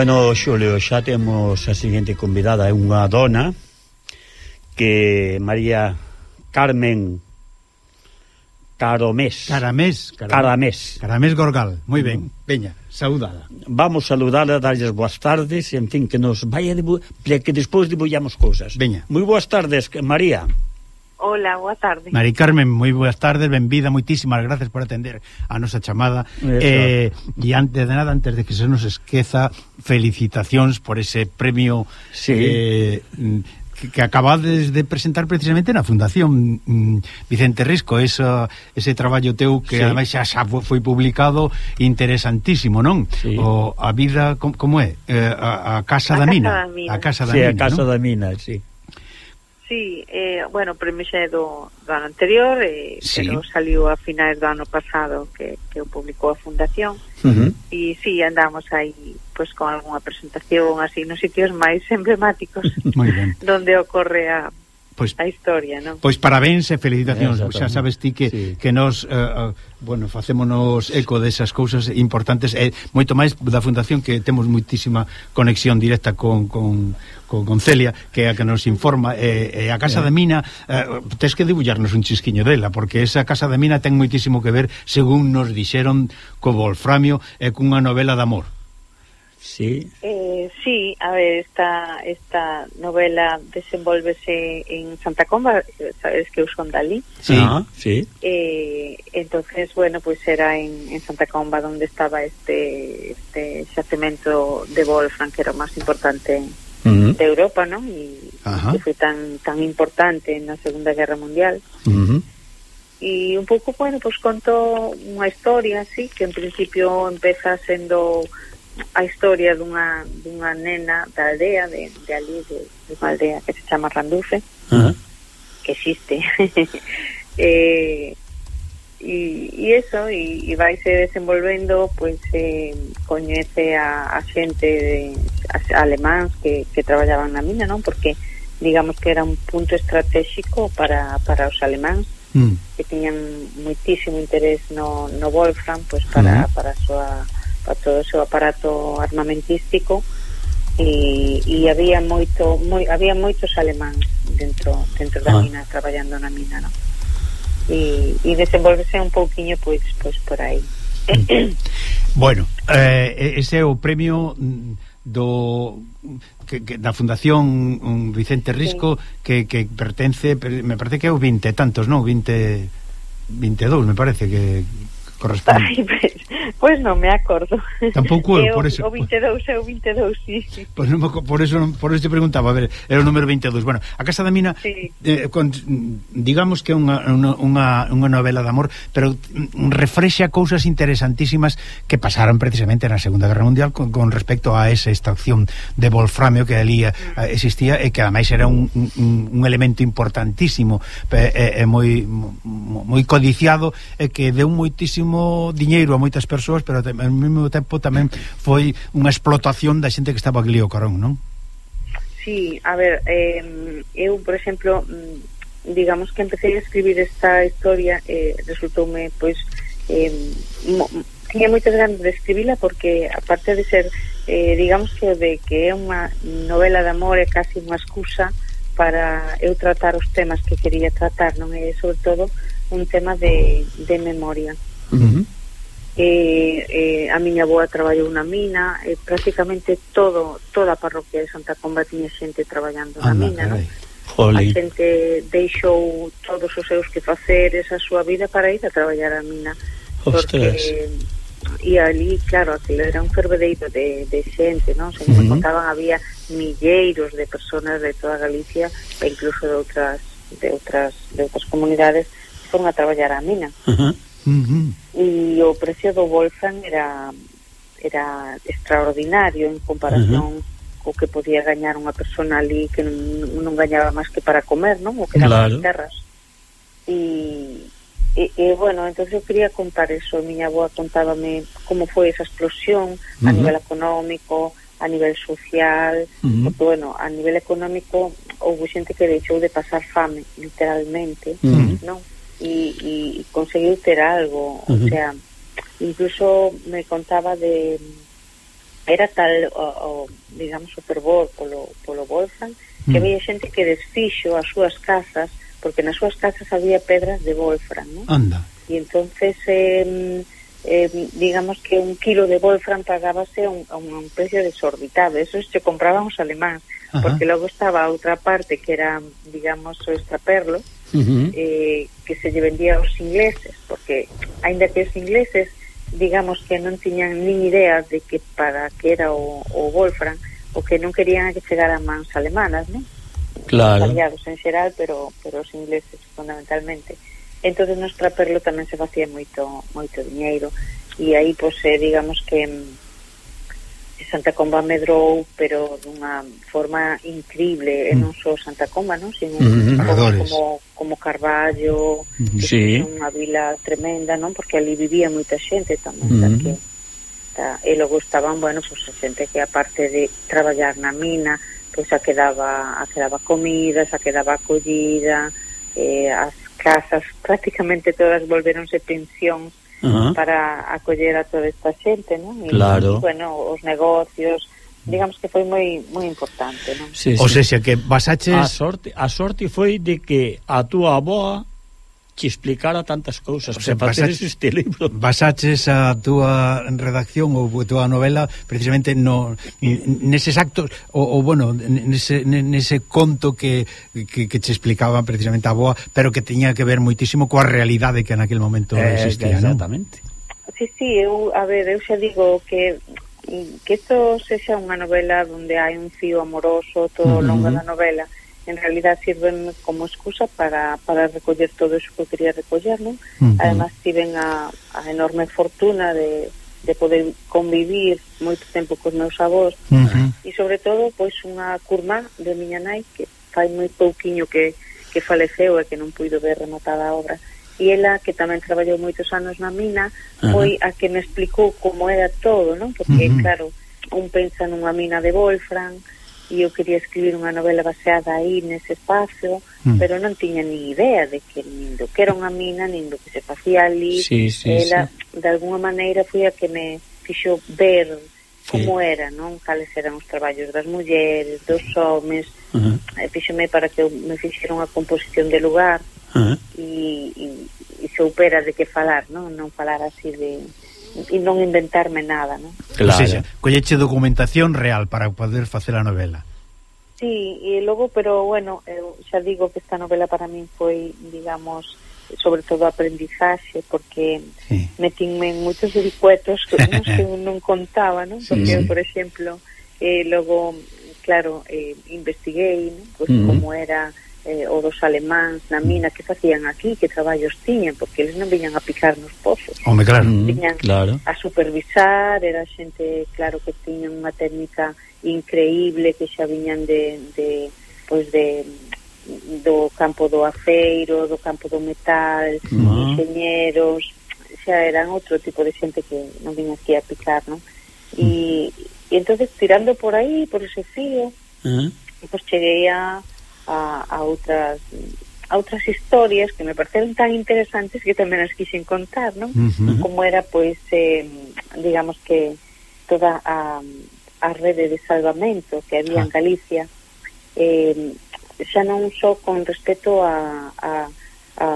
Bueno, Xulio, xa temos a seguinte convidada, é unha dona que María Carmen Caromés. Caramés. Caramés. Caramés, Caramés Gorgal. Moi ben, veña, saudada. Vamos saudala, darlles boas tardes, en fin, que nos vaya de... Que despois dibullamos cousas. Veña. Moi boas tardes, María. Hola, boa tarde. Mari Carmen, moi boas tardes, benvida, moitísimas gracias por atender a nosa chamada. Eso. Eh, e antes de nada, antes de que se nos esqueza, felicitacións por ese premio sí. eh, que acabades de presentar precisamente na Fundación mm, Vicente Risco esa, ese traballo teu que sí. ademais xa, xa foi publicado interesantísimo, non? Sí. O, a vida, como, como é? Eh, a, a Casa a da casa Mina. Da mina. A Casa da sí, Mina, a Casa ¿no? da Mina, sí sí, eh, bueno, premisa é do, do ano anterior, eh, sí. pero saliu a finais do ano pasado que, que o publicou a Fundación, uh -huh. e sí, andamos aí pues, con algunha presentación así nos sitios máis [laughs] emblemáticos donde ocorre a, pois, a historia, non? Pois parabéns e felicitacións, eh, xa sabes ti que, sí. que nos, eh, eh, bueno, facémonos eco desas cousas importantes e eh, moito máis da Fundación que temos moitísima conexión directa con, con, con, con Celia, que é a que nos informa e, eh, e eh, a Casa yeah. de Mina eh, tes que debullarnos un chisquiño dela porque esa Casa de Mina ten moitísimo que ver según nos dixeron co Volframio e eh, cunha novela de amor Sí. Eh, sí, a ver, esta, esta novela desenvolvese en Santa Comba, sabes que eu son dali, Sí. Ah, sí. Eh, entonces, bueno, pues era en, en Santa Comba donde estaba este, este xacemento de Wolfram, que era o máis importante Uh -huh. de Europa, ¿no? Y Ajá. que foi tan tan importante na Segunda Guerra Mundial. Uh -huh. Y un pouco, bueno, pues conto unha historia, así, que en principio empeza sendo a historia dunha, dunha nena da aldea de, de ali, de, de unha aldea que se chama Randufe uh -huh. que existe [laughs] eh, e, y eso e, e vaise desenvolvendo pues, eh, coñece a, a xente de, a, alemáns que, que traballaban na mina non porque digamos que era un punto estratégico para, para os alemáns mm. que tiñan moitísimo interés no, no Wolfram pues, para, mm. para a súa a todo o seu aparato armamentístico e, e había moito moi, había moitos alemáns dentro dentro da ah. mina traballando na mina, no. E, e desenvolvese un pouquiño pois pois por aí. Mm. [clears throat] Bueno, eh, ese é o premio mm, do que, que, da Fundación un Vicente Risco sí. que, que pertence, me parece que é o 20 tantos, non? 20 22 me parece que corresponde. Ay, pues, Pois non me acordo. Tampouco eu, por eso. O 22, é o 22, sí. sí. Pois non, por eso por eso te preguntaba, a ver, era o número 22. Bueno, a Casa da Mina sí. eh, con, digamos que é unha, unha, unha novela de amor, pero refrexa cousas interesantísimas que pasaron precisamente na Segunda Guerra Mundial con, con respecto a esa extracción de wolframio que ali eh, existía e que ademais era un, un, un elemento importantísimo e, e, e moi moi codiciado e que deu moitísimo diñeiro a moitas persoas persoas, pero ao mesmo tempo tamén foi unha explotación da xente que estaba ali o carón, non? Sí, a ver, eh, eu, por exemplo, mm, digamos que empecé a escribir esta historia eh, resultoume, pois, eh, mo, tiña moitas ganas de escribila porque, aparte de ser, eh, digamos que de que é unha novela de amor é casi unha excusa para eu tratar os temas que quería tratar, non é sobre todo un tema de, de memoria. Uh -huh eh, eh, a miña boa traballou na mina, eh, prácticamente todo toda a parroquia de Santa Comba tiña xente traballando Anda, na mina, non? A xente deixou todos os seus que facer esa súa vida para ir a traballar a mina. Ostras. Porque, e ali, claro, aquilo era un fervedeiro de, de xente, non? Se uh -huh. contaban había milleiros de personas de toda Galicia e incluso de outras de outras de outras comunidades que foron a traballar a mina. Uh -huh. Uh -huh. E o precio do Wolfram era era extraordinario en comparación uh -huh. co que podía gañar unha persona ali que non, non gañaba máis que para comer, non? O que era claro. as terras. E, e, e, bueno, entonces eu quería contar eso. Miña aboa contábame como foi esa explosión uh -huh. a nivel económico, a nivel social, uh -huh. porque, bueno, a nivel económico houve xente que deixou de pasar fame, literalmente, uh -huh. non? y, y conseguir ter algo. Uh -huh. O sea, incluso me contaba de. Era tal, o, o, digamos, o fervor polo, polo Bolsan, que mm. había xente que desfixo as súas casas porque nas súas casas había pedras de Wolfram, ¿no? Anda. y entonces eh, eh, digamos que un kilo de Wolfram pagábase a un, a un precio desorbitado. Eso se compraban os alemáns, Ajá. porque logo estaba a outra parte que era, digamos, o extraperlo, uh -huh. eh, que se lle vendía aos ingleses, porque, aínda que os ingleses, digamos que non tiñan nin idea de que para que era o, o Wolfram, o que non querían que chegara a mans alemanas, non? Claro. Aliados en xeral, pero, pero os ingleses fundamentalmente. entonces nos traperlo tamén se facía moito moito diñeiro e aí, pois, eh, digamos que mm, Santa Comba medrou, pero dunha forma increíble, mm. e non só Santa Comba, non? Sino mm -hmm. como, como Carballo, que -hmm. sí. unha vila tremenda, non? Porque ali vivía moita xente tamén, mm -hmm. que, ta, e logo estaban, bueno, pues, a xente que aparte de traballar na mina, pois pues, a quedaba, a quedaba comida, comidas, a quedaba acollida, eh, as casas, prácticamente todas volveronse pensións uh -huh. para acoller a toda esta xente, non? E, claro. E, bueno, os negocios, digamos que foi moi moi importante, non? Sí, sí. O sea, que basaches... A sorte, a sorte foi de que a túa aboa que explicara tantas cousas o sea, para ter este libro. [laughs] Basaches a túa redacción ou a túa novela precisamente no neses actos ou, ou bueno, nese, nese conto que, que, que che explicaban precisamente a boa, pero que tiña que ver moitísimo coa realidade que en aquel momento eh, existía, exactamente. non? Sí, sí, eu, a ver, eu xa digo que que isto sexa unha novela onde hai un fío amoroso todo ao longo uh -huh. da novela, en realidad sirven como excusa para, para recoller todo eso que quería recoller, non? Uh -huh. Además, tiven a, a enorme fortuna de, de poder convivir moito tempo cos meus avós uh -huh. e, sobre todo, pois unha curmá de miña nai que fai moi pouquiño que, que faleceu e que non puido ver rematada a obra e ela, que tamén traballou moitos anos na mina, foi uh -huh. a que me explicou como era todo, non? Porque, uh -huh. claro, un pensa nunha mina de Wolfram, e eu quería escribir unha novela baseada aí nese espacio, mm. pero non tiña ni idea de que nin do que era unha mina, nin do que se facía ali. Sí, sí, Ela, sí. de alguna maneira, foi a que me fixo ver como sí. era, non? Cales eran os traballos das mulleres, dos homes. Uh -huh. Fíxome para que eu me fixera unha composición de lugar uh -huh. e, e, e soupera de que falar, non? Non falar así de non inventarme nada, non? Claro. Ou seja, colleche documentación real para poder facer a novela. Sí, e logo, pero bueno, eh, eu xa digo que esta novela para min foi, digamos, sobre todo aprendizaxe, porque sí. metinme en moitos vericuetos que non, que [laughs] non contaba, non? Porque, sí. por exemplo, eh, logo, claro, eh, investiguei, non? Pues, uh como era eh, ou dos alemáns na mina que facían aquí, que traballos tiñan, porque eles non viñan a picar nos pozos. Home, claro. Viñan mm, claro. a supervisar, era xente, claro, que tiñan unha técnica increíble, que xa viñan de, de pois de do campo do aceiro, do campo do metal, ah. uh -huh. ingenieros, xa eran outro tipo de xente que non viña aquí a picar, non? Mm. E, e entonces tirando por aí, por ese fío, uh -huh. pues cheguei a a, a outras a outras historias que me pareceron tan interesantes que tamén as quixen contar, non? Uh -huh. Como era, pois, eh, digamos que toda a, a rede de salvamento que había ah. en Galicia eh, xa non só con respecto a, a, a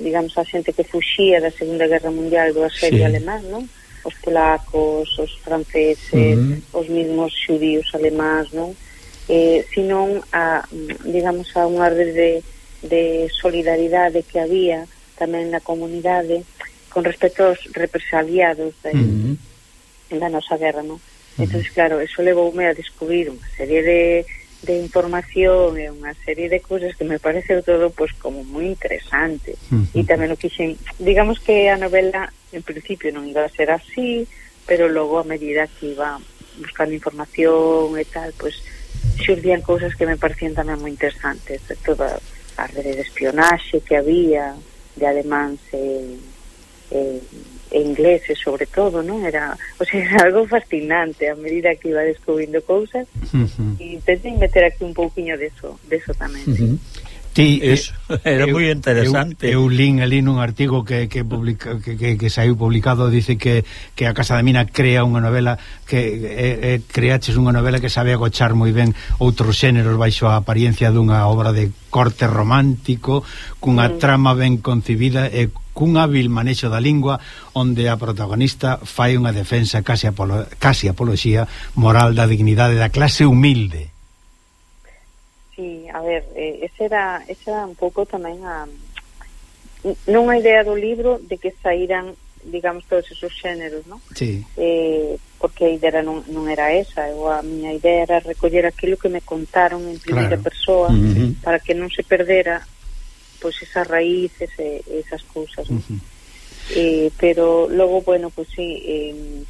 digamos, a xente que fuxía da Segunda Guerra Mundial do asedio sí. alemán, non? Os polacos, os franceses, uh -huh. os mismos xudíos alemáns, non? eh, senón a, mm, digamos, a unha rede de, de solidaridade que había tamén na comunidade con respecto aos represaliados de, uh -huh. da nosa guerra, non? Uh -huh. Entón, claro, eso levoume a descubrir unha serie de, de información e unha serie de cousas que me pareceu todo pois como moi interesante uh -huh. e tamén o quixen, digamos que a novela en principio non iba a ser así pero logo a medida que iba buscando información e tal, pois pues, xurdían cousas que me parecían tamén moi interesantes toda a rede de espionaxe que había de alemáns e, eh, e, eh, e ingleses sobre todo non era o sea, [laughs] era algo fascinante a medida que iba descubrindo cousas uh -huh. e intentei meter aquí un pouquiño deso, deso tamén uh -huh. sí. Sí, [laughs] Eso, eh, era moi interesante. Eu, eu lin ali nun artigo que que, publica, que, que que saiu publicado dice que, que a Casa da Mina crea unha novela que eh, eh, creaches unha novela que sabe agochar moi ben outros xéneros baixo a apariencia dunha obra de corte romántico, cunha mm. trama ben concibida e cun hábil manexo da lingua onde a protagonista fai unha defensa casi, apolo, casi apoloxía moral da dignidade da clase humilde. Sí, a ver, eh, ese era, ese era un pouco tamén a non a idea do libro de que saíran digamos todos esos xéneros, non? Sí. Eh, porque a idea non, non era esa, eu a miña idea era recoller aquilo que me contaron en primeira Claro. persoa Uh -huh. para que non se perdera pois esas raíces e esas cousas, non? Uh -huh. eh, pero logo, bueno, pues sí, eh,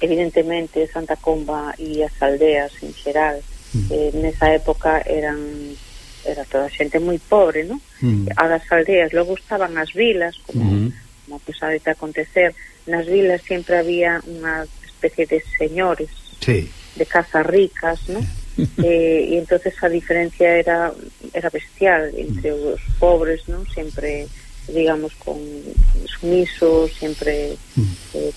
evidentemente Santa Comba e as aldeas en xeral, mm. eh, nesa época eran era toda xente moi pobre, non? Mm. A das aldeas, logo estaban as vilas, como, mm. como pues, de acontecer, nas vilas sempre había unha especie de señores sí. de casas ricas, non? eh, e entonces a diferencia era era bestial entre mm. os pobres, non? Sempre digamos, con sumiso, sempre mm. eh,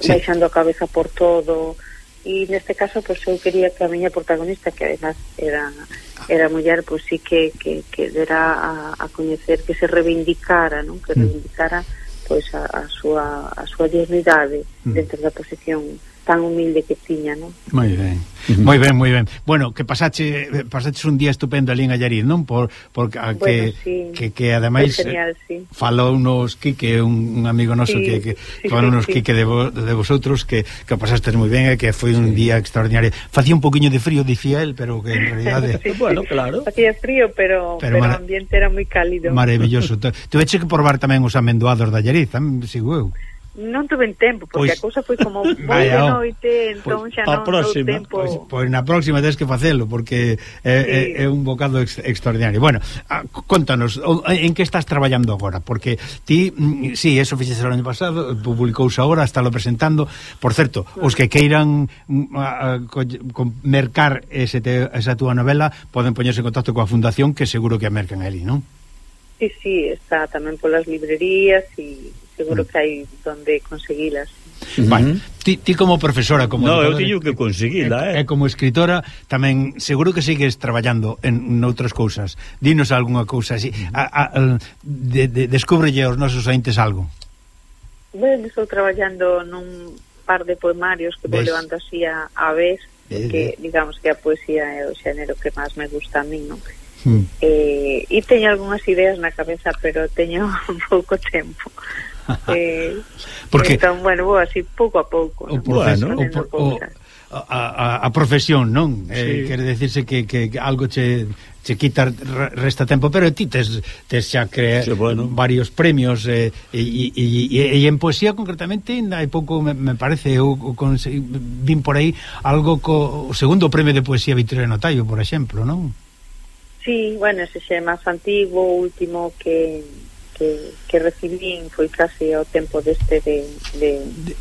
sí. baixando a cabeza por todo, e neste caso pois eu quería que a miña protagonista que además era era muller pois sí que, que, que dera a, a coñecer que se reivindicara non que mm. reivindicara pois a, a súa a súa dignidade mm. dentro da posición tan humilde que tiña, non? Moi ben. Moi ben, moi ben. Bueno, que pasache pasaches un día estupendo ali en Allariz, non? Por porque a, bueno, que, sí. que que ademais Foi genial, sí. Eh, falou nos Quique, un, un amigo noso sí, que que sí, falou nos sí, Quique de, vo, de vosotros que que pasastes moi ben e que foi un sí. día extraordinario. Facía un poquiño de frío, dicía el, pero que en realidade [laughs] sí, bueno, claro. Facía frío, pero pero, pero o ambiente era moi cálido. Maravilloso. [laughs] Tuveche que probar tamén os amendoados de Allariz, tamén sigo eu. Non tuve tempo, porque pois... a cousa foi como [laughs] moi de noite, pois, entón pois, xa non próxima, tempo. Pois, pois na próxima tens que facelo, porque é, sí. é, é un bocado ex, extraordinario. Bueno, a, contanos, en que estás traballando agora? Porque ti, mm, sí, eso fixes o ano pasado, publicouse agora, estálo presentando. Por certo, os que queiran mm, a, a, co, co, mercar ese te, esa túa novela, poden poñerse en contacto coa fundación, que seguro que a mercan ali, non? Sí, sí, está tamén polas librerías e seguro mm. que hai donde conseguilas. Bueno, ti, ti como profesora como No, eu teño que conseguila, eh. E como escritora tamén seguro que sigues traballando en noutras cousas. Dinos algunha cousa así, a, a, de, de, descúbrelle aos nosos ointes algo. Ben, estou traballando nun par de poemarios que vou levando así a, a vez, que digamos que a poesía é o xénero que máis me gusta a mí, non? Hmm. Eh, e teño algunhas ideas na cabeza, pero teño [laughs] pouco tempo. [laughs] eh, Porque entón, bueno, vou así pouco a pouco. O, non? bueno, o, por, o, a, a, a profesión, non? Eh, sí. Eh, quere decirse que, que algo che che quita resta tempo, pero ti tes, tes xa crea sí, bueno. varios premios eh, e, e, e, e en poesía concretamente hai pouco me, me parece eu conse, vin por aí algo co o segundo premio de poesía Victoria Notaio, por exemplo, non? Sí, bueno, ese xa é máis antigo, último que que, que recibín foi case ao tempo deste de, de, de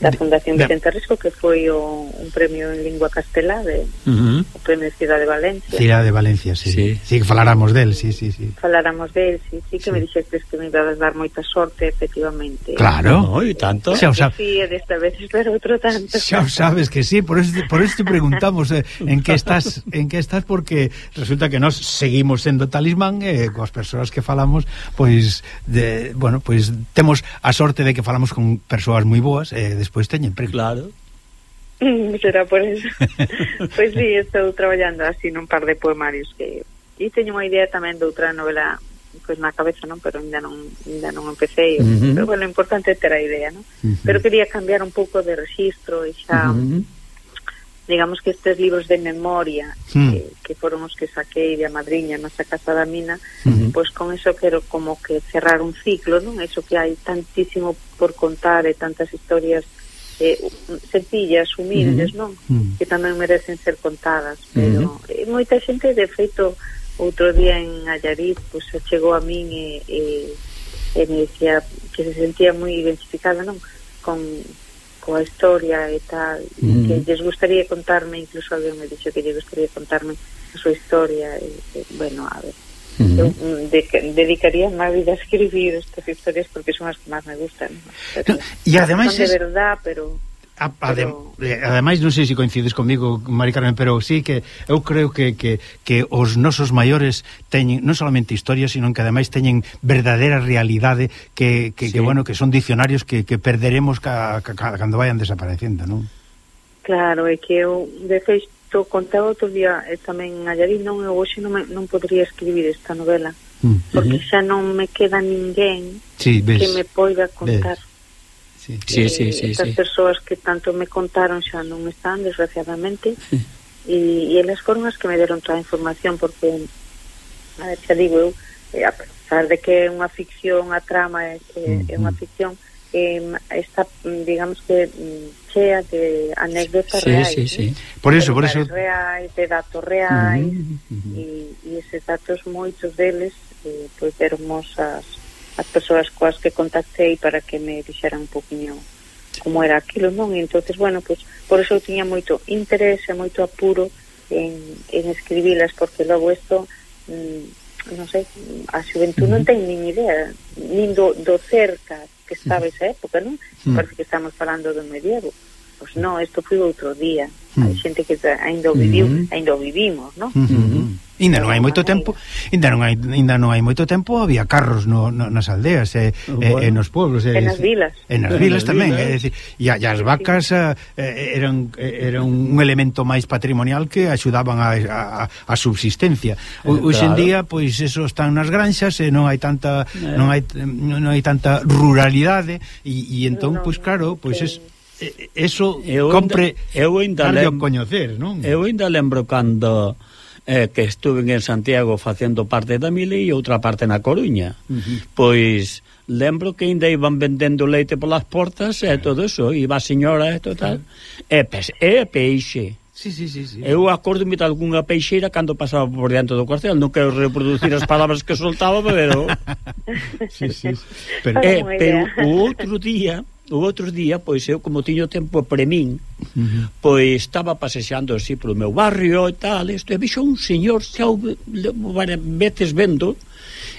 da Fundación Vicente. Risco que foi o, un premio en lingua castelá de uh -huh. o premio de Cidade de Valencia. Cidade de Valencia, sí. Sí, sí que faláramos del, sí, sí, sí. Faláramos del, sí, sí que sí. me dixestes que me ibas dar moita sorte, efectivamente. Claro, no, e tanto. Xa o sab... Sí, desta vez espero outro tanto. Xa o sabes que sí, por eso por eso te preguntamos eh, en que estás en que estás porque resulta que nós seguimos sendo talismán eh, coas persoas que falamos, pois de, bueno, pois temos a sorte de que falamos con persoas moi boas, eh, despois teñen premio. Claro. Mm, será por eso. [laughs] pois pues, sí, estou traballando así nun par de poemarios que... E teño unha idea tamén de outra novela pois pues, na cabeza, non? Pero ainda non, ainda non empecé. Uh -huh. Pero, bueno, o importante é ter a idea, non? Uh -huh. Pero quería cambiar un pouco de registro e xa... Uh -huh. Digamos que estes libros de memoria uh que, que foron os que saquei de a madriña nasa casa da mina, uh -huh. pois pues, con eso quero como que cerrar un ciclo, non? Eso que hai tantísimo por contar e tantas historias eh, sencillas, humildes, uh -huh. non? Uh -huh. Que tamén merecen ser contadas, pero uh eh, -huh. moita xente de feito outro día en Allariz, pois pues, chegou a min e, e, e me dicía que se sentía moi identificada, non? Con coa historia e tal, uh -huh. que lles gustaría contarme, incluso alguén me dixo que lle gustaría contarme a súa historia e, e bueno, a ver. -huh. Eh, eu mm, de, dedicaría má vida a escribir estas historias porque son as que máis me gustan pero, no, e ademais son de es... verdad, pero A, adem, eh, ademais non sei se coincides comigo Mari Carmen, pero sí que eu creo que, que, que os nosos maiores teñen non solamente historias, sino que ademais teñen verdadeira realidade que, que, sí. que bueno, que son dicionarios que, que perderemos ca, ca, ca, cando vayan desaparecendo, non? Claro, é que eu de feito isto contaba outro día eh, tamén a Yarín, non, eu hoxe non, me, non podría escribir esta novela, mm. porque uh -huh. xa non me queda ninguén sí, ves, que me poida contar. Ves. Sí, sí, eh, sí, sí, estas sí. persoas que tanto me contaron xa non están, desgraciadamente, [laughs] e, e elas foron as que me deron toda a información, porque, a ver, xa digo eu, eh, a pesar de que é unha ficción, a trama é, é, é unha ficción, eh, está, mm, digamos que mm, chea de anécdotas sí, reais. Sí, sí. Por eso, por eso. Reais, de datos reais, uh -huh, uh -huh. E, e eses datos moitos deles eh, pois dermos as, as persoas coas que contactei para que me dixeran un poquinho como era aquilo, non? E entonces, bueno, pues, por eso eu tiña moito interese, moito apuro en, en escribilas, porque logo isto, mm, non sei, a xuventud non ten nin idea, nin do, do cerca que estaba esa época, non? Mm. Parece que estamos falando do medievo. Pois non, isto foi outro día. Mm. Hai xente que ainda o viviu, mm. ainda o vivimos, non? Mm -hmm. hmm. Ainda non hai moito tempo, ainda non hai ainda non hai moito tempo había carros no, no, nas aldeas e, bueno. e, e nos pueblos e, nas vilas. En nas vilas tamén, é dicir, e, e as vacas eh, eh, eran eh, era un elemento máis patrimonial que axudaban a, a, a subsistencia. Eh, o, claro. Hoxe en día pois eso están nas granxas e non hai tanta eh. non hai non hai tanta ruralidade e, e entón no, pois claro, pois es eso eu compre ainda, eu ainda lembro, coñecer, non? Eu ainda lembro cando eh, que estuve en Santiago facendo parte da mili e outra parte na Coruña. Uh -huh. Pois lembro que ainda iban vendendo leite polas portas e todo eso, iba a señora e total. E, pes, e peixe. Sí, sí, sí, sí. Eu acordo-me de algunha peixeira cando pasaba por diante do cuartel. Non quero reproducir as palabras que soltaba, pero... [laughs] sí, sí. Pero, eh, pero o outro día o outro día, pois eu como tiño tempo premín, uh -huh. pois estaba pasexando así polo meu barrio e tal, isto, e vixo un señor xa o veces vendo,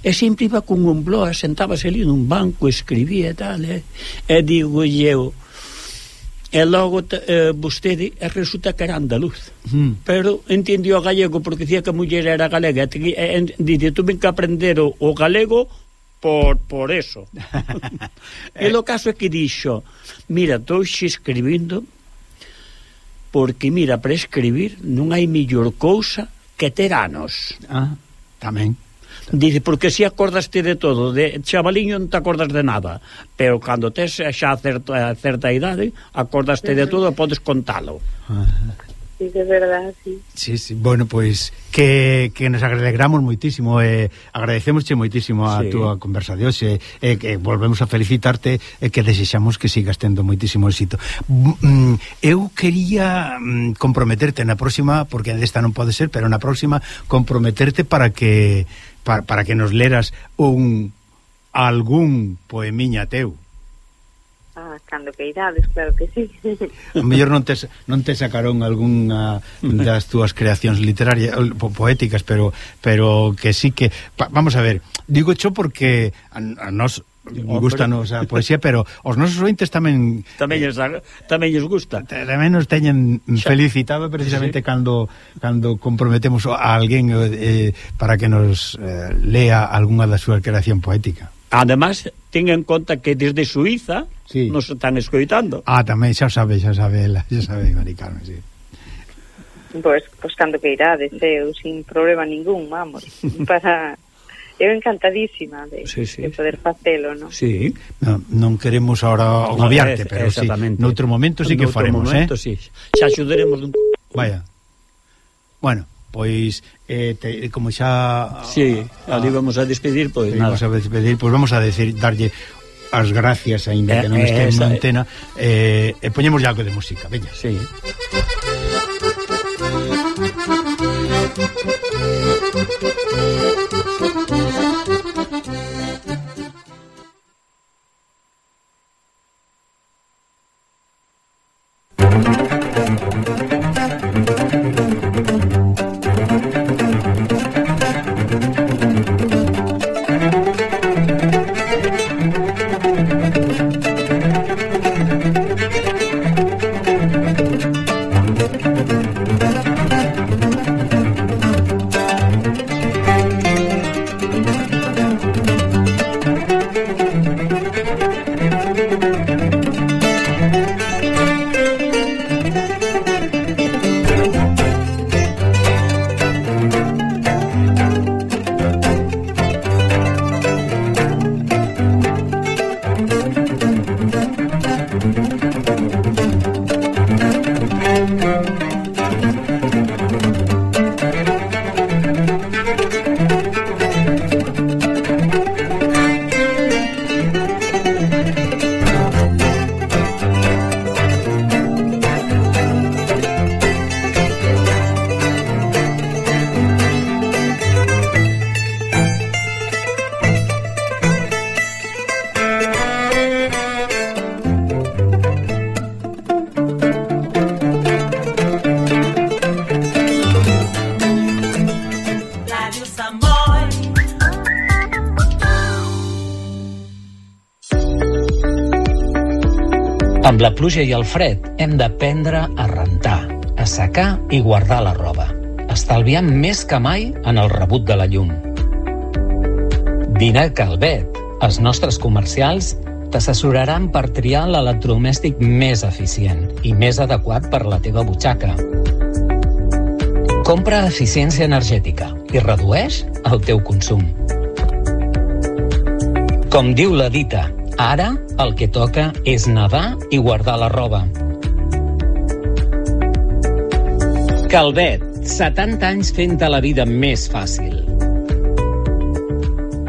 e sempre iba con un blog, sentábase ali nun banco, escribía e tal, e, e digo eu, e logo eh, vostede e resulta que era andaluz mm. pero entendió o gallego porque dicía que a muller era galega e, e, e dite, tuve que aprender o, o galego por, por eso. [laughs] e o caso é que dixo, mira, estou escribindo porque, mira, para escribir non hai mellor cousa que ter anos. Ah, tamén. Dice, porque si acordaste de todo, de chavaliño non te acordas de nada, pero cando tes xa certa, certa idade, acordaste de todo e podes contalo. Ah sí, de verdad, sí. Sí, sí, bueno, pois pues, que, que nos alegramos moitísimo e eh, agradecemosche moitísimo a sí. túa conversa de hoxe e eh, que volvemos a felicitarte e eh, que desexamos que sigas tendo moitísimo éxito. Mm, mm, eu quería mm, comprometerte na próxima, porque desta non pode ser, pero na próxima comprometerte para que para, para que nos leras un algún poemiña teu. Ah, cando que idades, claro que sí. [laughs] A mellor non te, non te sacaron algunha das túas creacións literarias po, poéticas, pero pero que sí que pa, vamos a ver, digo cho porque a, a nos oh, gustanos a poesía, pero os nosos ointes tamén tamén eh, lles tamén lles gusta. Tamén nos teñen felicitado precisamente sí. cando cando comprometemos a alguén eh, para que nos eh, lea algunha da súa creación poética. Además, ten en conta que desde Suiza sí. nos están escoitando. Ah, tamén, xa sabe, xa sabe ela, xa sabe Mari Carmen, sí. Pois, pois cando que irades, eu sin problema ningún, vamos, [laughs] para... Eu encantadísima de, sí, sí. de poder facelo, non? Sí, no, non queremos ahora agobiarte, pero sí, noutro momento sí que noutro faremos, momento, eh? Sí. Xa xuderemos dun... Vaya. Bueno, pois eh, te, eh, como xa Sí, ali ah, vamos a despedir, pois nada. Vamos a despedir, pois vamos a decir darlle as gracias aínda eh, que non estemos eh, antena, eh, e eh, poñemos algo de música, veña. Sí. Thank you. Pluja i el fred hem d'aprendre a rentar, a secar i guardar la roba, estalviant més que mai en el rebut de la llum. A Calvet. Els nostres comercials t'assessoraran per triar l'electrodomèstic més eficient i més adequat per la teva butxaca. Compra eficiència energètica i redueix el teu consum. Com diu la dita, ara el que toca és nedar i guardar la roba. Calvet, 70 anys fent la vida més fàcil.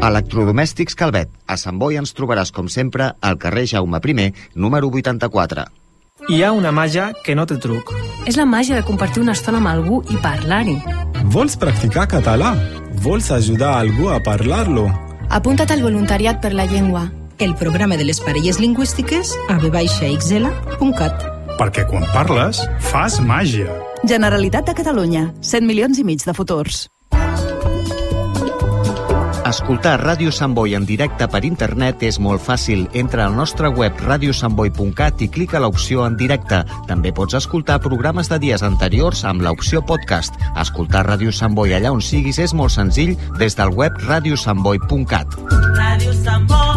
Electrodomèstics Calvet. A Sant Boi ens trobaràs, com sempre, al carrer Jaume I, número 84. Hi ha una màgia que no té truc. És la màgia de compartir una estona amb algú i parlar-hi. Vols practicar català? Vols ajudar algú a parlar-lo? Apunta't al voluntariat per la llengua. El programa de les parelles lingüístiques a vxl.cat. Perquè quan parles, fas màgia. Generalitat de Catalunya. 100 milions i mig de futurs. Escoltar Ràdio Sant Boi en directe per internet és molt fàcil. Entra al nostre web radiosantboi.cat i clica l'opció en directe. També pots escoltar programes de dies anteriors amb l'opció podcast. Escoltar Ràdio Sant Boi allà on siguis és molt senzill des del web radiosantboi.cat. Ràdio Sant Boi.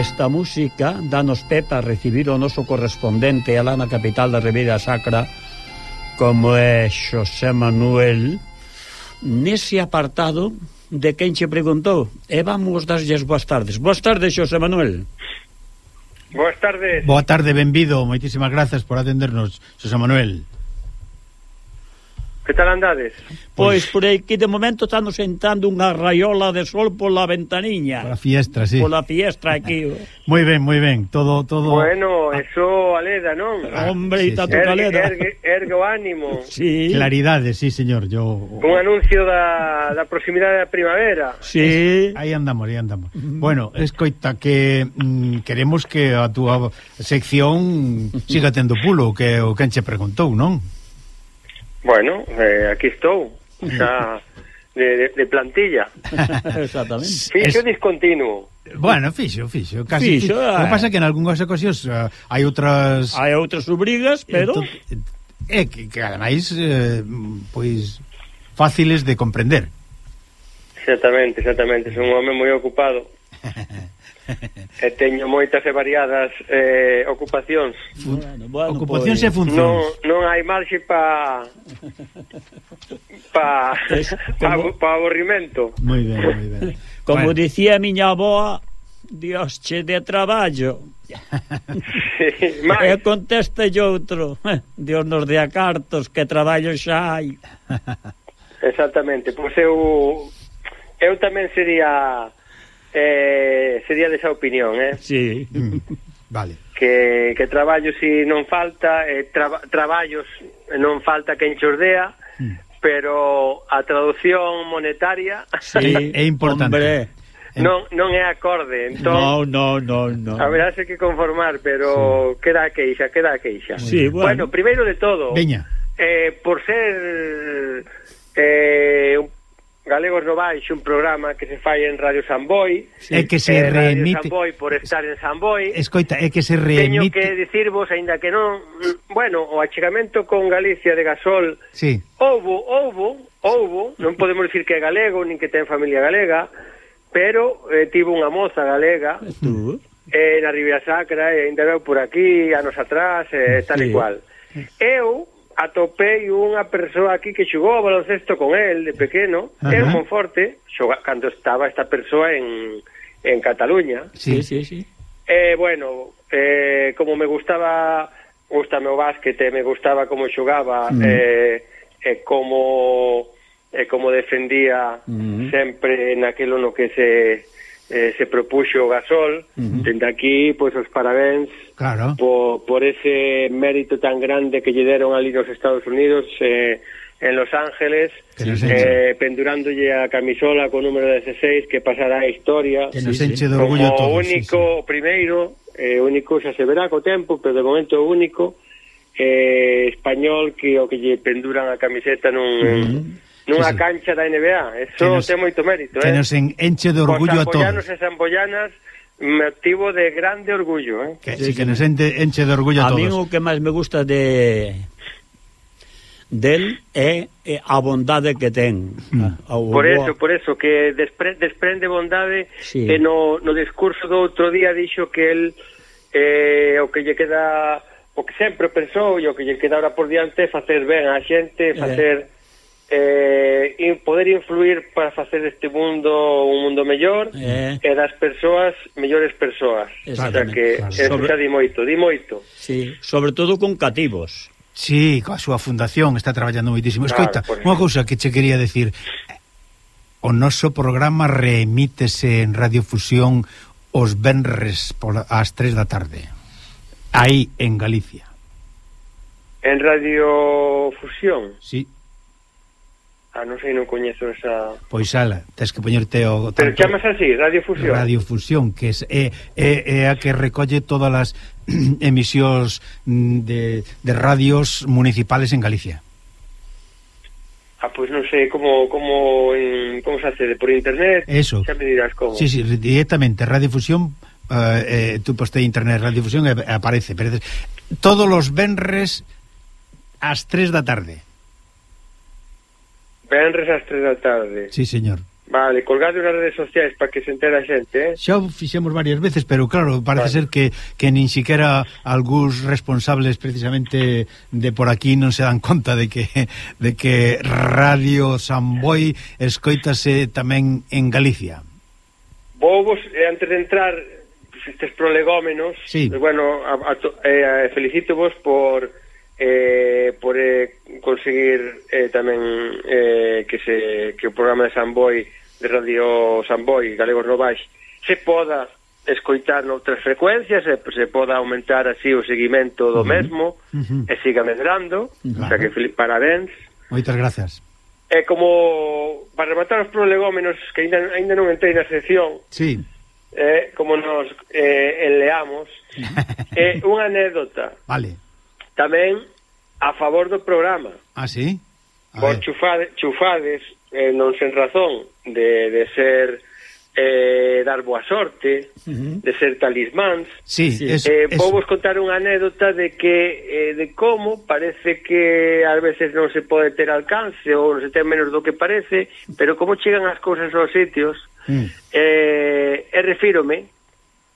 esta música danos pé para recibir o noso correspondente alá na capital da Ribeira Sacra como é Xosé Manuel nese apartado de quen che preguntou e vamos darlles boas tardes boas tardes Xosé Manuel Boas tardes. Boa tarde, benvido. Moitísimas grazas por atendernos, Xosé Manuel. Que tal andades? Pois, pois. por aquí de momento estamos sentando unha raiola de sol pola ventaniña. Pola fiestra, sí. Pola fiestra aquí. [laughs] moi ben, moi ben. Todo todo Bueno, eso Aleda, non? Hombre, sí, tato sí. Aleda. Ergue, ergue, ergue o ánimo. [laughs] Sí. Claridade, sí, señor. Yo Un anuncio da, da proximidade da primavera. Sí. Es, aí andamos, aí andamos. Mm. Bueno, escoita que mm, queremos que a túa sección siga tendo pulo que o Canche preguntou, non? Bueno, eh, aquí estou, xa [laughs] de, de, de plantilla. [laughs] Exactamente. Fixo es... discontinuo. Bueno, fixo, fixo, casi. Fixo, o que pasa que en algunhas ocasións uh, eh, hai outras hai outras obrigas, pero é eh, que, que ademais eh, pois fáciles de comprender. Exactamente, exactamente, son un home moi ocupado. [laughs] e teño moitas e variadas eh, ocupacións. Bueno, bueno, ocupacións pois. e funcións. Non, non hai marxe pa pa es, como... pa, pa aborrimento. Moi ben, moi ben. [laughs] Como bueno. dicía miña aboa, Dios che de traballo. Sí, e contesta outro, [laughs] Dios nos dea cartos, que traballo xa hai. Exactamente, pois eu eu tamén sería eh, sería desa opinión, eh? Sí. Mm. Vale. Que, que traballo si non falta, eh, tra, traballos non falta que enxordea, mm. pero a traducción monetaria... Sí, [laughs] é importante. Hombre, non, non é acorde entón, no, no, no, no. haberase que conformar pero sí. queda a queixa queda a queixa sí, bueno. bueno, primeiro de todo Veña. Eh, por ser eh, un Galegos Novais un programa que se fai en Radio Samboy sí. é que se eh, reemite Radio Samboy por estar en Samboy Escoita, é que se reemite Teño que dicirvos, aínda que non bueno, o achegamento con Galicia de Gasol sí. houbo, houbo, houbo non podemos dicir que é galego, nin que ten familia galega pero eh, tivo unha moza galega tú eh, na Ribeira Sacra e ainda veu por aquí anos atrás eh, tal sí. e cual eu atopei unha persoa aquí que xogou ao baloncesto con el de pequeno, uh -huh. en Monforte, xoga, cando estaba esta persoa en, en Cataluña. Sí, sí, sí. Eh, bueno, eh, como me gustaba, gustame o básquete, me gustaba como xogaba, uh -huh. Mm. eh, eh, como, eh, como defendía uh -huh. sempre naquilo no que se eh, se propuxo o gasol, uh -huh. dende aquí, pois, os parabéns claro. por, por ese mérito tan grande que lle deron ali nos Estados Unidos, eh, en Los Ángeles, eh, pendurándolle a camisola con número 16, que pasará a historia, que nos enche de orgullo como todo, único, sí, sí. primeiro, eh, único xa se verá co tempo, pero de momento único, eh, español que o que lle penduran a camiseta nun... Uh -huh Nunha cancha da NBA, eso nos, ten moito mérito, que eh? Que nos en, enche de orgullo a todos. Os e samboyanas motivo de grande orgullo, eh? Que, sí, sí, que nos ente, enche de orgullo a, a todos. A mí o que máis me gusta de del é, é a bondade que ten. Mm. Ah, por eso, por eso que despre, desprende bondade sí. e no, no discurso do outro día dixo que el eh, o que lle queda o que sempre pensou e o que lle queda ahora por diante é facer ben a xente, eh. facer eh eh, poder influir para facer este mundo un mundo mellor eh. e das persoas mellores persoas. O sea que claro. eso xa di moito, di moito. Sí. Sobre todo con cativos. Sí, coa súa fundación está traballando moitísimo. Claro, Escoita, pues... unha cousa que che quería decir. O noso programa reemítese en Radiofusión os venres ás 3 da tarde. Aí, en Galicia. En Radiofusión? Sí. Ah, non sei, non coñezo esa... Pois ala, tens que poñerte o... Tanto... Pero chamas así, Radiofusión. Radiofusión, que é, é, é a que recolle todas as [clears throat] emisións mm, de, de radios municipales en Galicia. Ah, pois non sei como como en, como se accede por internet. Eso. Xa me dirás como. Sí, sí, directamente radiofusión Uh, eh, eh, tú postei internet radiofusión e aparece, aparece todos os venres ás 3 da tarde Venres ás tres da tarde. Sí, señor. Vale, colgade nas redes sociais para que se entere a xente, eh? Xa o fixemos varias veces, pero claro, parece vale. ser que, que nin siquiera algúns responsables precisamente de por aquí non se dan conta de que de que Radio Samboy escoitase tamén en Galicia. Vou vos, eh, antes de entrar estes prolegómenos, sí. bueno, a, a, eh, felicito vos por eh, por eh, conseguir eh, tamén eh, que, se, que o programa de Samboy de Radio Samboy Galegos Novais se poda escoitar noutras frecuencias e se poda aumentar así o seguimento do mesmo uh -huh. Uh -huh. e siga medrando claro. o sea que Filipe, parabéns moitas gracias e como para rematar os prolegómenos que ainda, ainda non entrei na sección sí. eh, como nos eh, enleamos é [laughs] eh, unha anécdota vale tamén a favor do programa. Ah, sí? A Por chufade, chufades, eh, non sen razón, de, de ser eh, dar boa sorte, uh -huh. de ser talismáns. Sí, sí. Es, eh, es... Vou vos contar unha anécdota de que eh, de como parece que ás veces non se pode ter alcance ou non se ten menos do que parece, pero como chegan as cousas aos sitios, uh -huh. eh, e refírome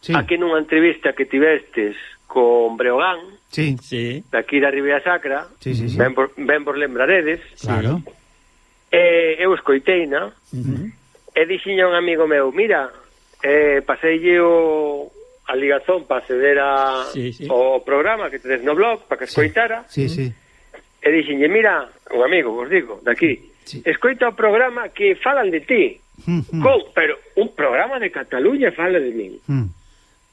sí. a que nunha entrevista que tivestes con Breogán, sí, sí. daqui da Ribeira Sacra, sí, sí, sí. Ben, por, ben vos lembraredes, claro. eh, eu escoiteina, uh -huh. e dixiña un amigo meu, mira, eh, paseille o, a ligazón para acceder a, sí, sí. o programa que tedes no blog, para que escoitara, sí, sí, sí. e dixiñe, mira, un amigo, vos digo, daqui, sí. escoita o programa que falan de ti, mm, mm. con, pero un programa de Cataluña fala de min, mm.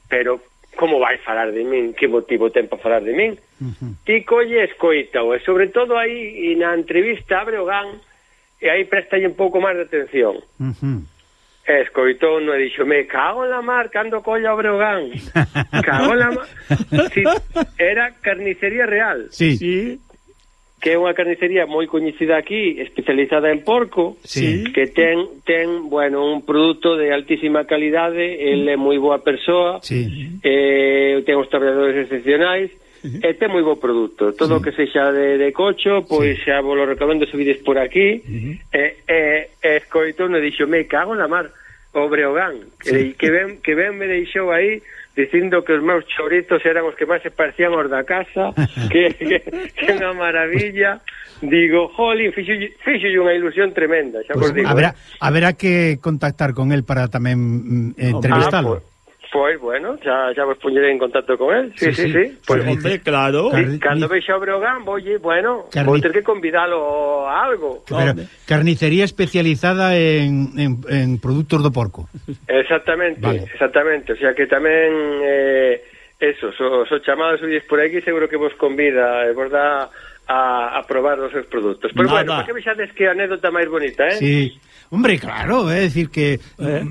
pero como vai falar de min? Que motivo ten para falar de min? Uh -huh. Ti colle escoita, e sobre todo aí na entrevista abre o gan e aí prestalle un pouco máis de atención. Uh -huh. E escoitou e dixo, me cago na mar cando colle o Breogán. [laughs] cago na mar. Si, era carnicería real. Sí. sí que é unha carnicería moi coñecida aquí, especializada en porco, sí. que ten ten, bueno, un produto de altísima calidade, el é moi boa persoa, sí. eh, ten os traballadores excepcionais, e ten moi bo produto. Todo o sí. que sexa de, de cocho, pois sí. xa vos lo recomendo subides por aquí, uh -huh. e, e, e escoito, me dixo, me cago na mar, o Breogán, que, que ben, que ben me deixou aí, dicindo que os meus chorizos eran os que máis se parecían aos da casa, [laughs] que, que, que unha maravilla. Digo, jolín, fixo, fixo unha ilusión tremenda, xa pues, vos digo. Haberá, eh? haberá que contactar con el para tamén mm, eh, entrevistalo. Ah, pues, Pois, bueno, xa, xa vos poñeré en contacto con él. Sí, sí, sí. sí. Pois, pues, hombre, claro. Sí, cando vexa o Breogán, volle, bueno, Carni... vou ter que convidalo a algo. Pero, carnicería especializada en, en, en produtos do porco. Exactamente, vale. exactamente. O sea que tamén... Eh, eso, so, so chamados subís por aquí, seguro que vos convida, e vos da a, a probar os seus produtos. Pero Nada. bueno, para que vexades que anécdota máis bonita, eh? Sí. Hombre, claro, é eh, que... Eh,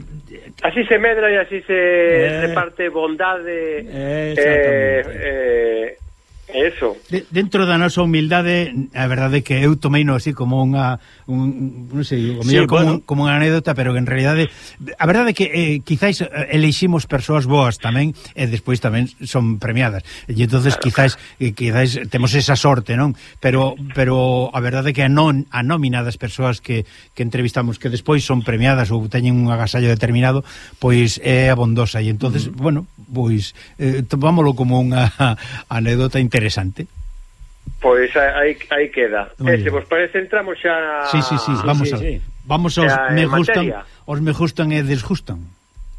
así se medra e así se eh, reparte bondade eh, eh, eh, Eso. De, dentro da nosa humildade, a verdade é que eu tomeino así como unha un, non sei, o mellor sí, como, bueno. un, como unha anécdota, pero que en realidade a verdade é que eh, quizáis eh, eleiximos persoas boas tamén e despois tamén son premiadas. E entonces claro. quizáis eh, quizáis temos esa sorte, non? Pero pero a verdade é que a non a nómina das persoas que, que entrevistamos que despois son premiadas ou teñen un agasallo determinado, pois é abondosa e entonces, mm. bueno, pois eh, tomámolo como unha [laughs] anécdota interesante interesante. Pois aí, aí queda. Muy e, se vos parece, entramos xa... Sí, sí, sí, vamos, sí, a, sí. vamos aos a, me gustan, materia. os me gustan e desgustan.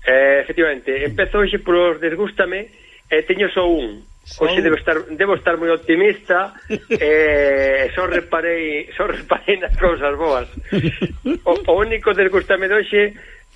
Eh, efectivamente, empezo hoxe por os desgústame e eh, teño só un. Hoxe debo estar, debo estar moi optimista eh, [laughs] só reparei só reparei nas cousas boas o, o único desgústame de hoxe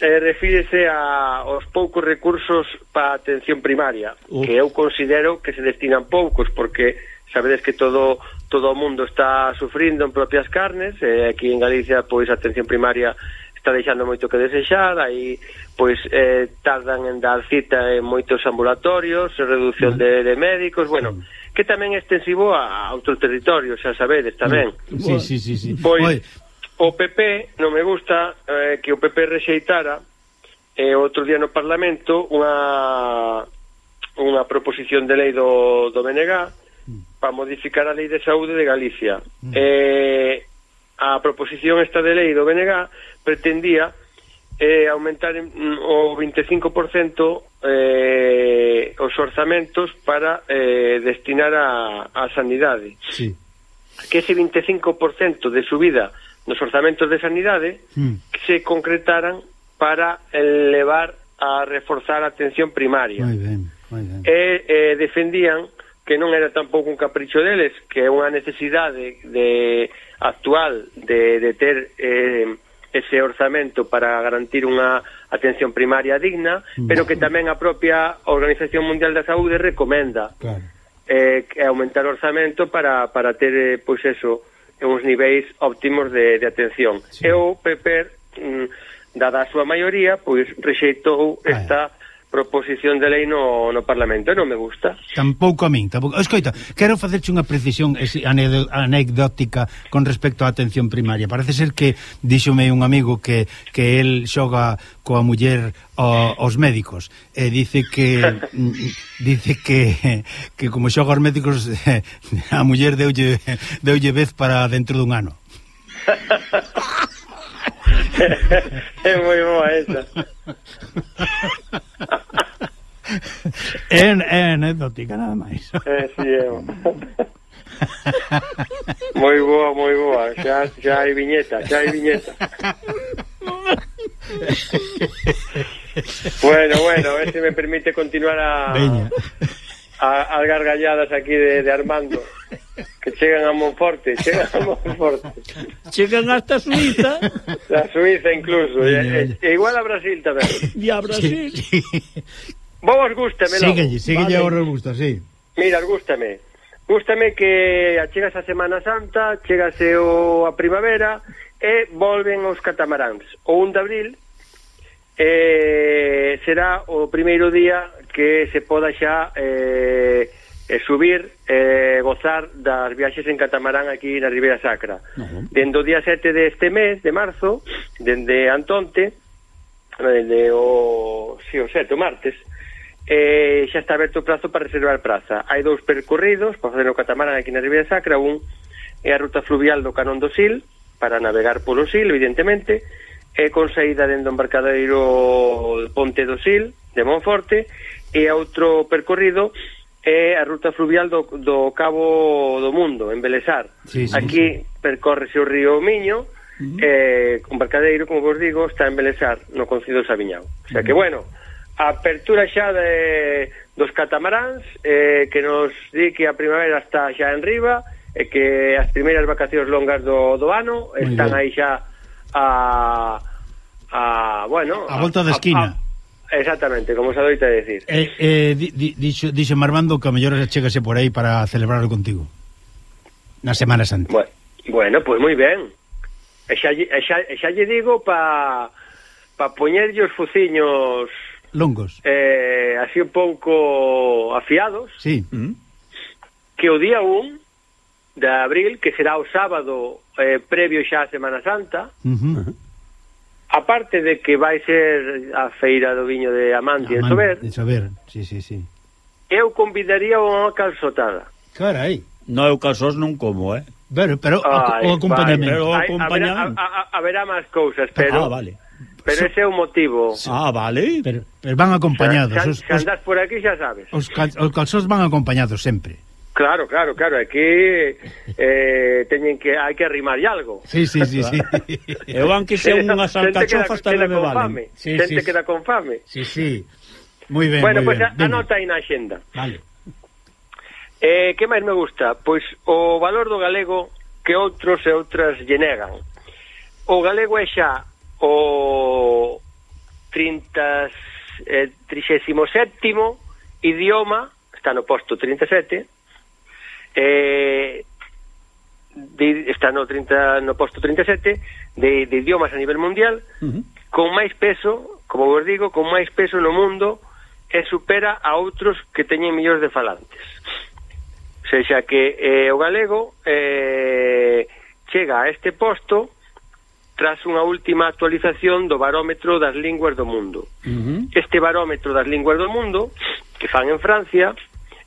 eh, refírese a, aos poucos recursos para a atención primaria, Uf. que eu considero que se destinan poucos, porque sabedes que todo todo o mundo está sufrindo en propias carnes, eh, aquí en Galicia pois a atención primaria está deixando moito que desexar, aí pois eh, tardan en dar cita en moitos ambulatorios, reducción mm. de, de médicos, bueno, mm. que tamén é extensivo a outros territorios, xa sabedes, tamén. Mm. Sí, sí, sí, sí. Pois, Oi, o PP non me gusta eh, que o PP rexeitara eh, outro día no Parlamento unha unha proposición de lei do, do BNG para modificar a lei de saúde de Galicia. Mm. Eh, a proposición esta de lei do BNG pretendía eh, aumentar mm, o 25% eh, os orzamentos para eh, destinar a, a sanidade. Sí. Que ese 25% de subida nos orzamentos de sanidade mm. que se concretaran para elevar a reforzar a atención primaria. Muy ben, muy ben. E eh, defendían que non era tampouco un capricho deles, que é unha necesidade de, de actual de, de ter eh, ese orzamento para garantir unha atención primaria digna, hmm. pero que tamén a propia Organización Mundial da Saúde recomenda claro. eh, aumentar o orzamento para, para ter, eh, pois eso, e uns niveis óptimos de, de atención. Sí. E o PP, mm, dada a súa maioría, pois rexeitou esta... Ah, proposición de lei no, no Parlamento non me gusta. Tampouco a min, tampouco. Eh, escoita, quero facerche unha precisión anecdótica con respecto á atención primaria. Parece ser que díxome un amigo que que el xoga coa muller o, aos médicos e dice que [laughs] dice que que como xoga aos médicos [laughs] a muller deulle deulle vez para dentro dun ano. [laughs] é moi boa esa. É, é anecdótica nada máis. Eh, sí, é. moi boa, moi boa. Xa, xa hai viñeta, xa hai viñeta. bueno, bueno, a ver se me permite continuar a, Veña. a, as gargalladas aquí de, de Armando que chegan a Monforte, chegan a Monforte. Chegan hasta Suiza. A Suiza incluso, e, e, e igual a Brasil tamén. [laughs] E a Brasil. Sí, sí. Vos gústame, non? Síguelle, síguelle vale. ahora gusta, sí. Mira, gústame. Gústame que chegas a Semana Santa, chegase o a primavera e volven os catamaráns. O 1 de abril eh, será o primeiro día que se poda xa eh, eh subir e eh, gozar das viaxes en catamarán aquí na Ribeira Sacra. Uh -huh. Dende o día 7 deste mes, de marzo, dende Antonte, eh, dende o, si, sí, o 7, o martes, eh, xa está aberto o prazo para reservar praza. Hai dous percorridos para facer o catamarán aquí na Ribeira Sacra, un é a ruta fluvial do Canón do Sil, para navegar polo Sil, evidentemente, e con saída dentro do embarcadeiro Ponte do Sil, de Monforte, e outro percorrido é a ruta fluvial do, do Cabo do Mundo, en Belesar. Sí, sí, Aquí sí. percorrese o río Miño, uh -huh. eh, con Barcadeiro, como vos digo, está en Belesar, no Concello de Sabiñao. O sea uh -huh. que, bueno, a apertura xa de, dos catamaráns, eh, que nos di que a primavera está xa en riba, e que as primeiras vacacións longas do, do ano están aí xa a... a bueno, a, a volta da esquina. A, a, Exactamente, como se adoita decir. Eh, eh, di, di, dixo, dixo Marmando que a mellor chegase por aí para celebrarlo contigo. Na Semana Santa. Bueno, bueno pois pues moi ben. E xa, e xa, e xa lle digo pa, pa poñerlle os fuciños... Longos. Eh, así un pouco afiados. Sí. Mm. Que o día 1 de abril, que será o sábado eh, previo xa a Semana Santa, uh -huh aparte de que vai ser a feira do viño de Amante, en Sober, de Sober, sí, sí, sí. eu convidaría unha calzotada. Carai. No, eu calzós non como, eh? Pero, pero Ay, o acompañamento. Vai, pero acompañamento. Haberá, a, a, haberá máis cousas, pero... Ah, vale. Pero ese é o motivo. Ah, vale. Pero, pero van acompañados. Se, se, se andas por aquí xa sabes. Os, cal, os calzós van acompañados sempre. Claro, claro, claro, aquí eh, teñen que hai que arrimar algo. Sí, sí, sí, sí. [laughs] Eu aunque sea [laughs] unhas alcachofas tamén me valen. Fame. Sí, xente sí, queda con fame. Sí, sí. Moi ben, Bueno, pois pues, anota aí na xenda. Vale. Eh, que máis me gusta? Pois o valor do galego que outros e outras lle negan. O galego é xa o 30 eh, 37 idioma, está no posto 37 eh, de, está no 30 no posto 37 de, de idiomas a nivel mundial uh -huh. con máis peso como vos digo, con máis peso no mundo e supera a outros que teñen millóns de falantes sexa que eh, o galego eh, chega a este posto tras unha última actualización do barómetro das linguas do mundo. Uh -huh. Este barómetro das linguas do mundo que fan en Francia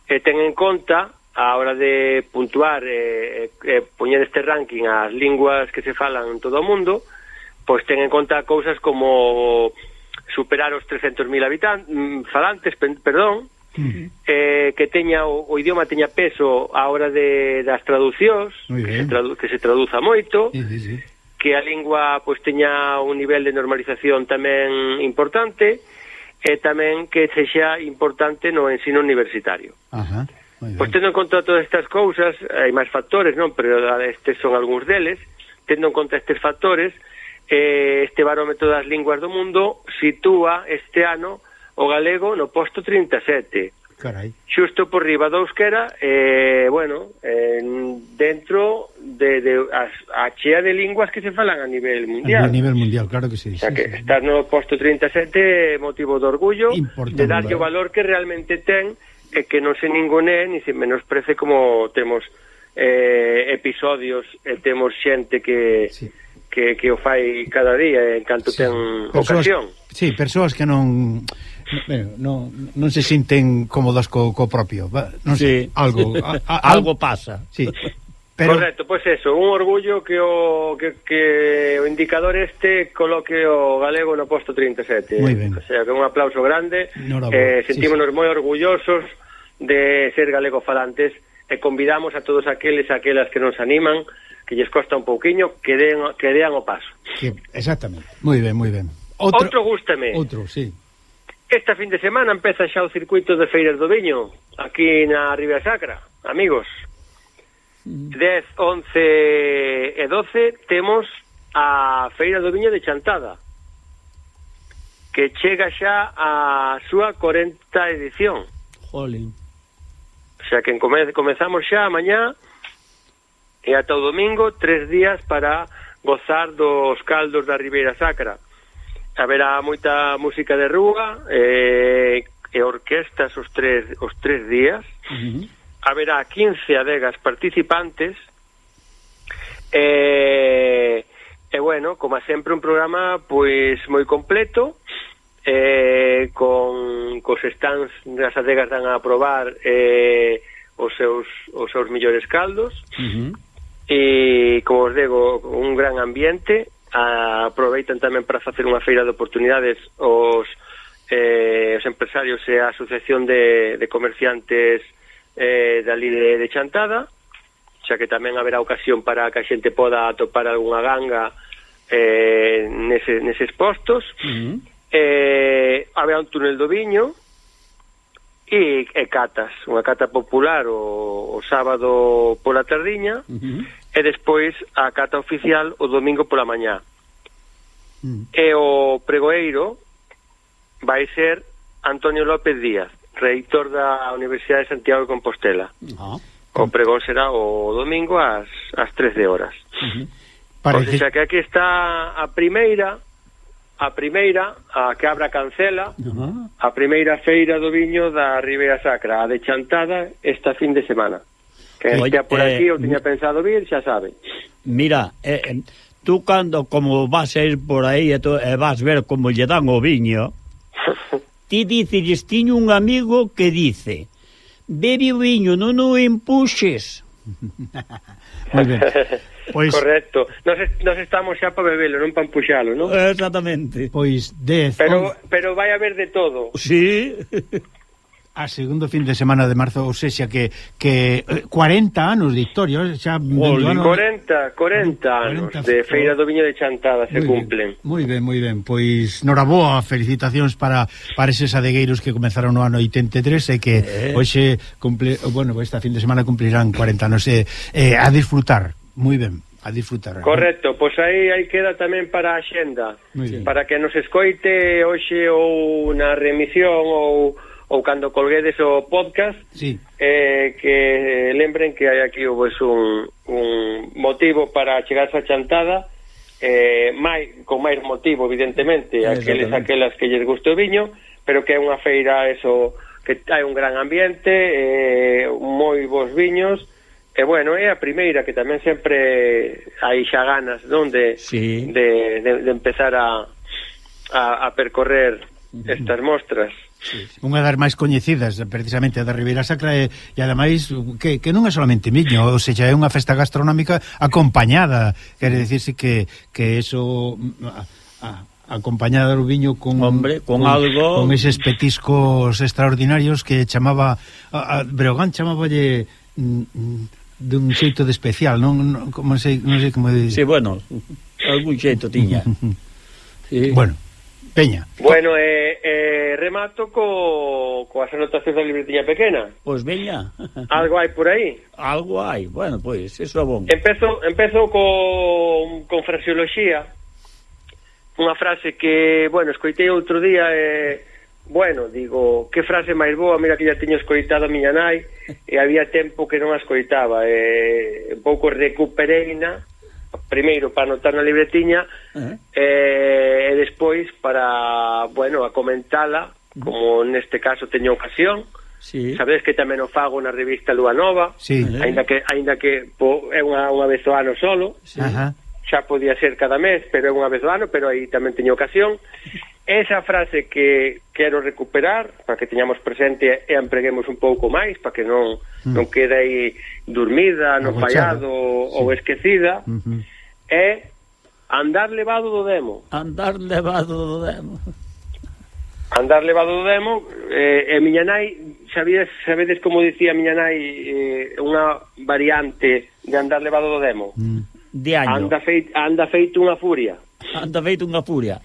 eh, ten en conta a hora de puntuar e, eh, eh, poñer este ranking ás linguas que se falan en todo o mundo, pois ten en conta cousas como superar os 300.000 habitantes, mm, falantes, perdón, eh, que teña o, o idioma teña peso a hora de das traducións, que se, tradu, que se traduza moito, sí, sí, sí. que a lingua pois teña un nivel de normalización tamén importante e tamén que sexa importante no ensino universitario. Ajá. Pois tendo en conta todas estas cousas, hai máis factores, non? Pero estes son algúns deles, tendo en conta estes factores, eh, este barómetro das linguas do mundo sitúa este ano o galego no posto 37. Carai. Xusto por riba da euskera, eh, bueno, eh, dentro de, de as, a chea de linguas que se falan a nivel mundial. A nivel mundial, claro que sí. O sea, sí, que sí, estar no posto 37 motivo de orgullo, Importante, de darlle o valor que realmente ten e que non se ningune ni se menosprece como temos eh, episodios e temos xente que sí. que, que o fai cada día en canto sí. ten persoas, ocasión. Sí, persoas que non bueno, non, non se sinten cómodas co, co propio, non sei, algo a, a, [laughs] algo pasa. Sí. Pero... Correcto, pois pues eso, un orgullo que o, que, que o indicador este coloque o galego no posto 37. Moi ben. O sea, que un aplauso grande. Eh, sentímonos sí, sí. moi orgullosos de ser galego falantes e convidamos a todos aqueles e aquelas que nos animan, que lles costa un pouquiño, que den, que dean o paso. Que, exactamente. Moi ben, moi ben. Outro, outro gústame. Outro, sí. Esta fin de semana empeza xa o circuito de Feiras do Viño, aquí na Ribeira Sacra, amigos. Mm. 10, 11 e 12 temos a Feira do Viño de Chantada que chega xa a súa 40 edición. Jolín. O sea que come, comezamos xa mañá e ata o domingo tres días para gozar dos caldos da Ribeira Sacra. Haberá moita música de rúa e, e orquestas os tres, os tres días. Uh -huh haberá 15 adegas participantes e, e bueno, como sempre un programa pois moi completo eh, con cos stands das adegas dan a probar eh, os seus os seus millores caldos uh -huh. e como os digo un gran ambiente a, aproveitan tamén para facer unha feira de oportunidades os eh, os empresarios e a Asociación de, de Comerciantes eh, dali de, de Chantada, xa que tamén haberá ocasión para que a xente poda atopar algunha ganga eh, nese, neses postos. Uh -huh. eh, haberá un túnel do viño, e, e catas, unha cata popular o, o sábado pola tardiña uh -huh. e despois a cata oficial o domingo pola mañá. Uh -huh. E o pregoeiro vai ser Antonio López Díaz reitor da Universidade de Santiago de Compostela. Ah. O pregón será o domingo ás, ás 13 horas. Uh -huh. Pois Parece... O sea que aquí está a primeira a primeira, a que abra cancela, uh -huh. a primeira feira do viño da Ribeira Sacra, a de Chantada, esta fin de semana. Que Oye, ya por eh, aquí, eu tiña pensado vir, xa sabe. Mira, eh, eh, tú cando, como vas a ir por aí, e, tú, e vas ver como lle dan o viño, [laughs] ti dices, tiño un amigo que dice bebe o viño, non o empuxes. [laughs] Moi ben. Pois... Correcto. Nos, nos estamos xa para bebelo, non para empuxalo, non? Exactamente. Pois 10. Pero, pero vai haber de todo. Sí. [laughs] a segundo fin de semana de marzo, ou sexa que que eh, 40 anos de historia, eh, xa Olde, ano... 40, 40, 40 anos 40... de Feira do Viño de Chantada se muy cumplen. Moi ben, moi ben. Pois noraboa, felicitacións para para eses adegueiros que comenzaron no ano 83 e que eh. hoxe cumple, bueno, esta fin de semana cumplirán 40 anos e, eh, a disfrutar. Moi ben a disfrutar. Correcto, pois aí aí queda tamén para a xenda, para que nos escoite hoxe ou na remisión ou ou cando colguedes o podcast sí. eh, que lembren que hai aquí pois, un, un motivo para chegarse a chantada eh, mai, con máis motivo evidentemente aqueles aquelas que lles guste o viño pero que é unha feira eso que hai un gran ambiente eh, moi bons viños E bueno, é a primeira que tamén sempre hai xa ganas, non, de, sí. de, de, de empezar a, a, a percorrer estas mostras. Sí, sí. Unha das máis coñecidas precisamente da Ribeira Sacra e, e ademais que, que non é solamente miño, ou seja, é unha festa gastronómica acompañada, quere dicirse que que eso a, a, acompañada do viño con Hombre, con, con algo con eses petiscos extraordinarios que chamaba a, a Breogán chamáballe mm, mm, dun xeito de especial, non, non como sei, non sei como dicir. Sí, bueno, algún xeito tiña. [laughs] sí. Bueno, Peña. Bueno, eh, eh, remato co, coas anotacións da libretiña pequena. Pois veña. Algo hai por aí? Algo hai, bueno, pois, eso é bon. Empezo, empezo con, con fraseoloxía, unha frase que, bueno, escoitei outro día e... Eh, Bueno, digo, que frase máis boa, mira que ya teño escoitado a miña nai e había tempo que non a escoitaba e un pouco recupereina primeiro para anotar na libretiña uh -huh. eh, e despois para, bueno, a comentala, mm. como neste caso teño ocasión. Sí. Sabedes que tamén o fago na revista Lua Nova, sí. aínda que aínda que po, é unha, unha vez o ano solo. Sí. Ajá. Xa podía ser cada mes, pero é unha vez o ano, pero aí tamén teño ocasión. Esa frase que quero recuperar para que teñamos presente e empreguemos un pouco máis para que non mm. non quede aí dormida, non fallado sí. ou esquecida uh é andar levado do demo. Andar levado do demo. Andar levado do demo eh, e miña nai sabedes, sabedes como dicía miña nai eh, unha variante de andar levado do demo. Mm. De año. Anda feit, anda feito unha furia. Anda feito unha furia.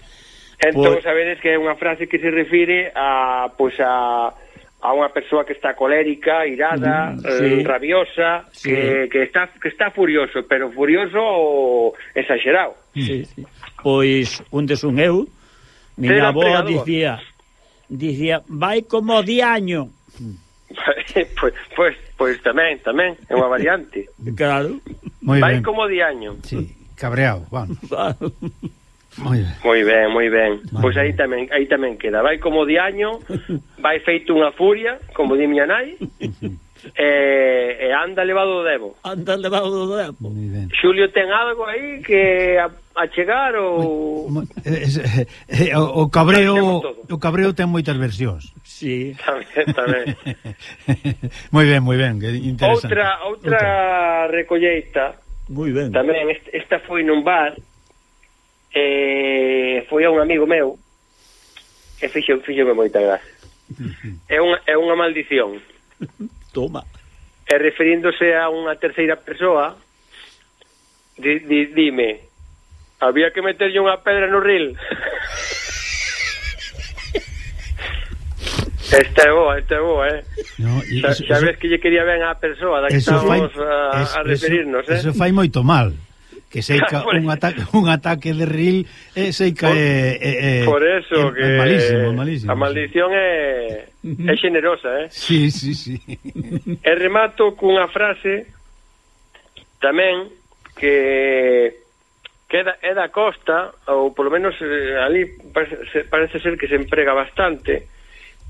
Entón, por... sabedes que é unha frase que se refire a, pois, a, a unha persoa que está colérica, irada, mm, eh, sí. eh, rabiosa, sí. que, que, está, que está furioso, pero furioso ou exagerado. Sí, sí. Pois, un desun eu, miña avó dicía, dicía, vai como diaño. [laughs] pois, pois, pois tamén, tamén, é unha variante. Claro. Muy vai ben. como diaño. Sí, cabreado, vamos. [laughs] Moi ben. Moi ben, moi ben. Vale. Pois aí tamén, aí tamén queda. Vai como de año, [laughs] vai feito unha furia, como di miña nai. [laughs] e, e anda levado do debo. Anda levado do debo. Xulio ten algo aí que a, a chegar ou... Eh, eh, eh, o, o cabreo o cabreo ten moitas versións. Sí. Tamén, tamén. [laughs] moi ben, moi ben, interesante. Outra, outra, outra. recolleita. Moi ben. Tamén esta foi nun bar eh, foi a un amigo meu e fixo, fixo me moita gracia. É unha, é unha maldición. [laughs] Toma. E referíndose a unha terceira persoa, di, di, dime, había que meterlle unha pedra no ril. [laughs] Esta é boa, esta é boa, eh? No, Sabes eso... que lle quería ben á persoa da que estamos fai, a, a referirnos, eso, eh? Eso fai moito mal que seica [laughs] un ataque [laughs] un ataque de ril eh, sei seica por, é, é, por eso é, que é malísimo, malísimo. A maldición é é xenerosa, eh? [laughs] Sí, sí, sí. E remato cunha frase tamén que que é da, é da costa ou polo menos ali parece, parece ser que se emprega bastante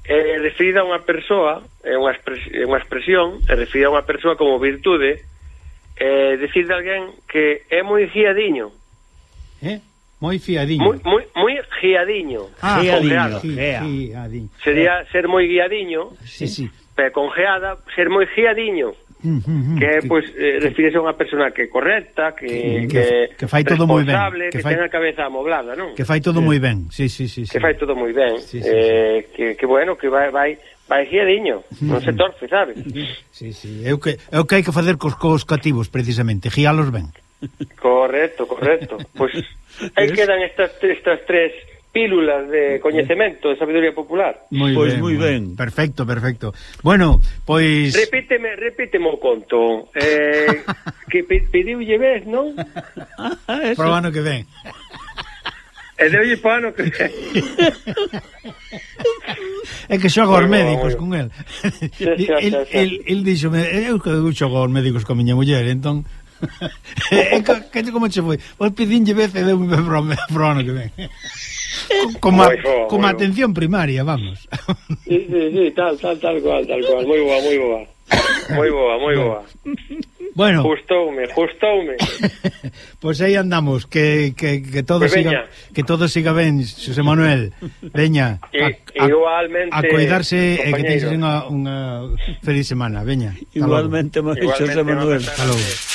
é referida a unha persoa é unha, expresión, é unha expresión é referida a unha persoa como virtude eh, decir de alguén que é moi fiadiño. Eh? Moi fiadiño. Moi, moi, moi giadiño. Ah, giadiño. Sí, giadiño. Sería eh. ser moi guiadiño. Sí, sí. Pero con geada, ser moi giadiño. Que, que pois pues, eh, refírese a unha persona que é correcta, que que, que, que fai todo moi ben, que, que fai, ten a cabeza amoblada, non? Que fai todo eh, moi ben. Sí, sí, sí, sí. Que fai todo moi ben. Sí, sí, eh, sí. que que bueno, que vai vai Parecía diño, non se torce, sabes? [laughs] Sí, sí, é o que, é o que hai que facer cos, cos cativos, precisamente, gialos ben. Correcto, correcto. Pois pues, [laughs] aí quedan estas, estas tres pílulas de coñecemento, de sabiduría popular. Moi pois ben, moi ben. Perfecto, perfecto. Bueno, pois Repíteme, repíteme o conto. Eh, [laughs] que pediulle ves, non? Para ano que ven. E deulle pano que... [laughs] é que xogo aos médicos con el. el, el, el díxome, eu que xogo aos médicos con miña muller, entón... [laughs] é que, que como che foi? Vos pedinlle veces deu [laughs] pro, pro ano que ven. Como, a, como atención primaria, vamos. sí, sí, sí, tal, tal, tal cual, tal cual. Moi boa, moi boa. Moi boa, moi boa. Bueno. Gustoume, gustoume. [laughs] pois pues aí andamos, que, que, que todo pues siga veña. que todo siga ben, José Manuel. Veña. A, igualmente a cuidarse compañero. e que teñes unha, unha feliz semana, veña. Igualmente, José Manuel. Hasta logo.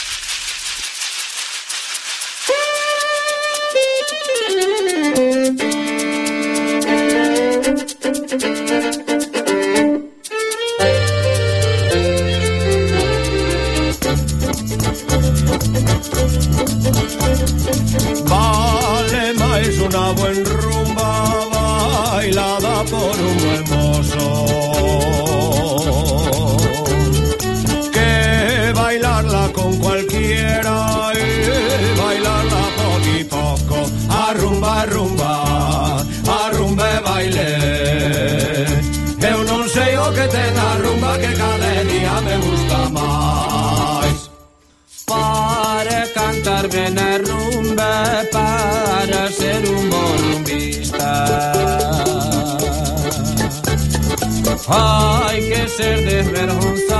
Ser desvergonzado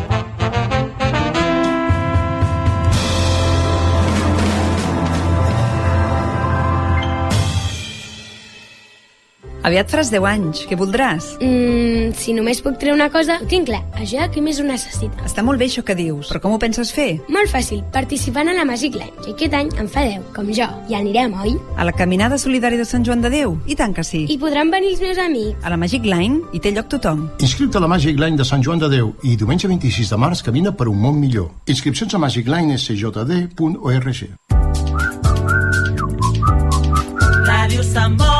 Aviat faràs 10 anys. Què voldràs? Mm, si només puc treure una cosa, ho tinc clar. Això qui més ho necessita. Està molt bé això que dius, però com ho penses fer? Molt fàcil, participant a la Magic Line, que aquest any en fa 10, com jo. I anirem, oi? A la caminada solidària de Sant Joan de Déu? I tant que sí. I podran venir els meus amics. A la Magic Line hi té lloc tothom. Inscriu-te a la Magic Line de Sant Joan de Déu i diumenge 26 de març camina per un món millor. Inscripcions a magiclinescjd.org. Radio Samboy.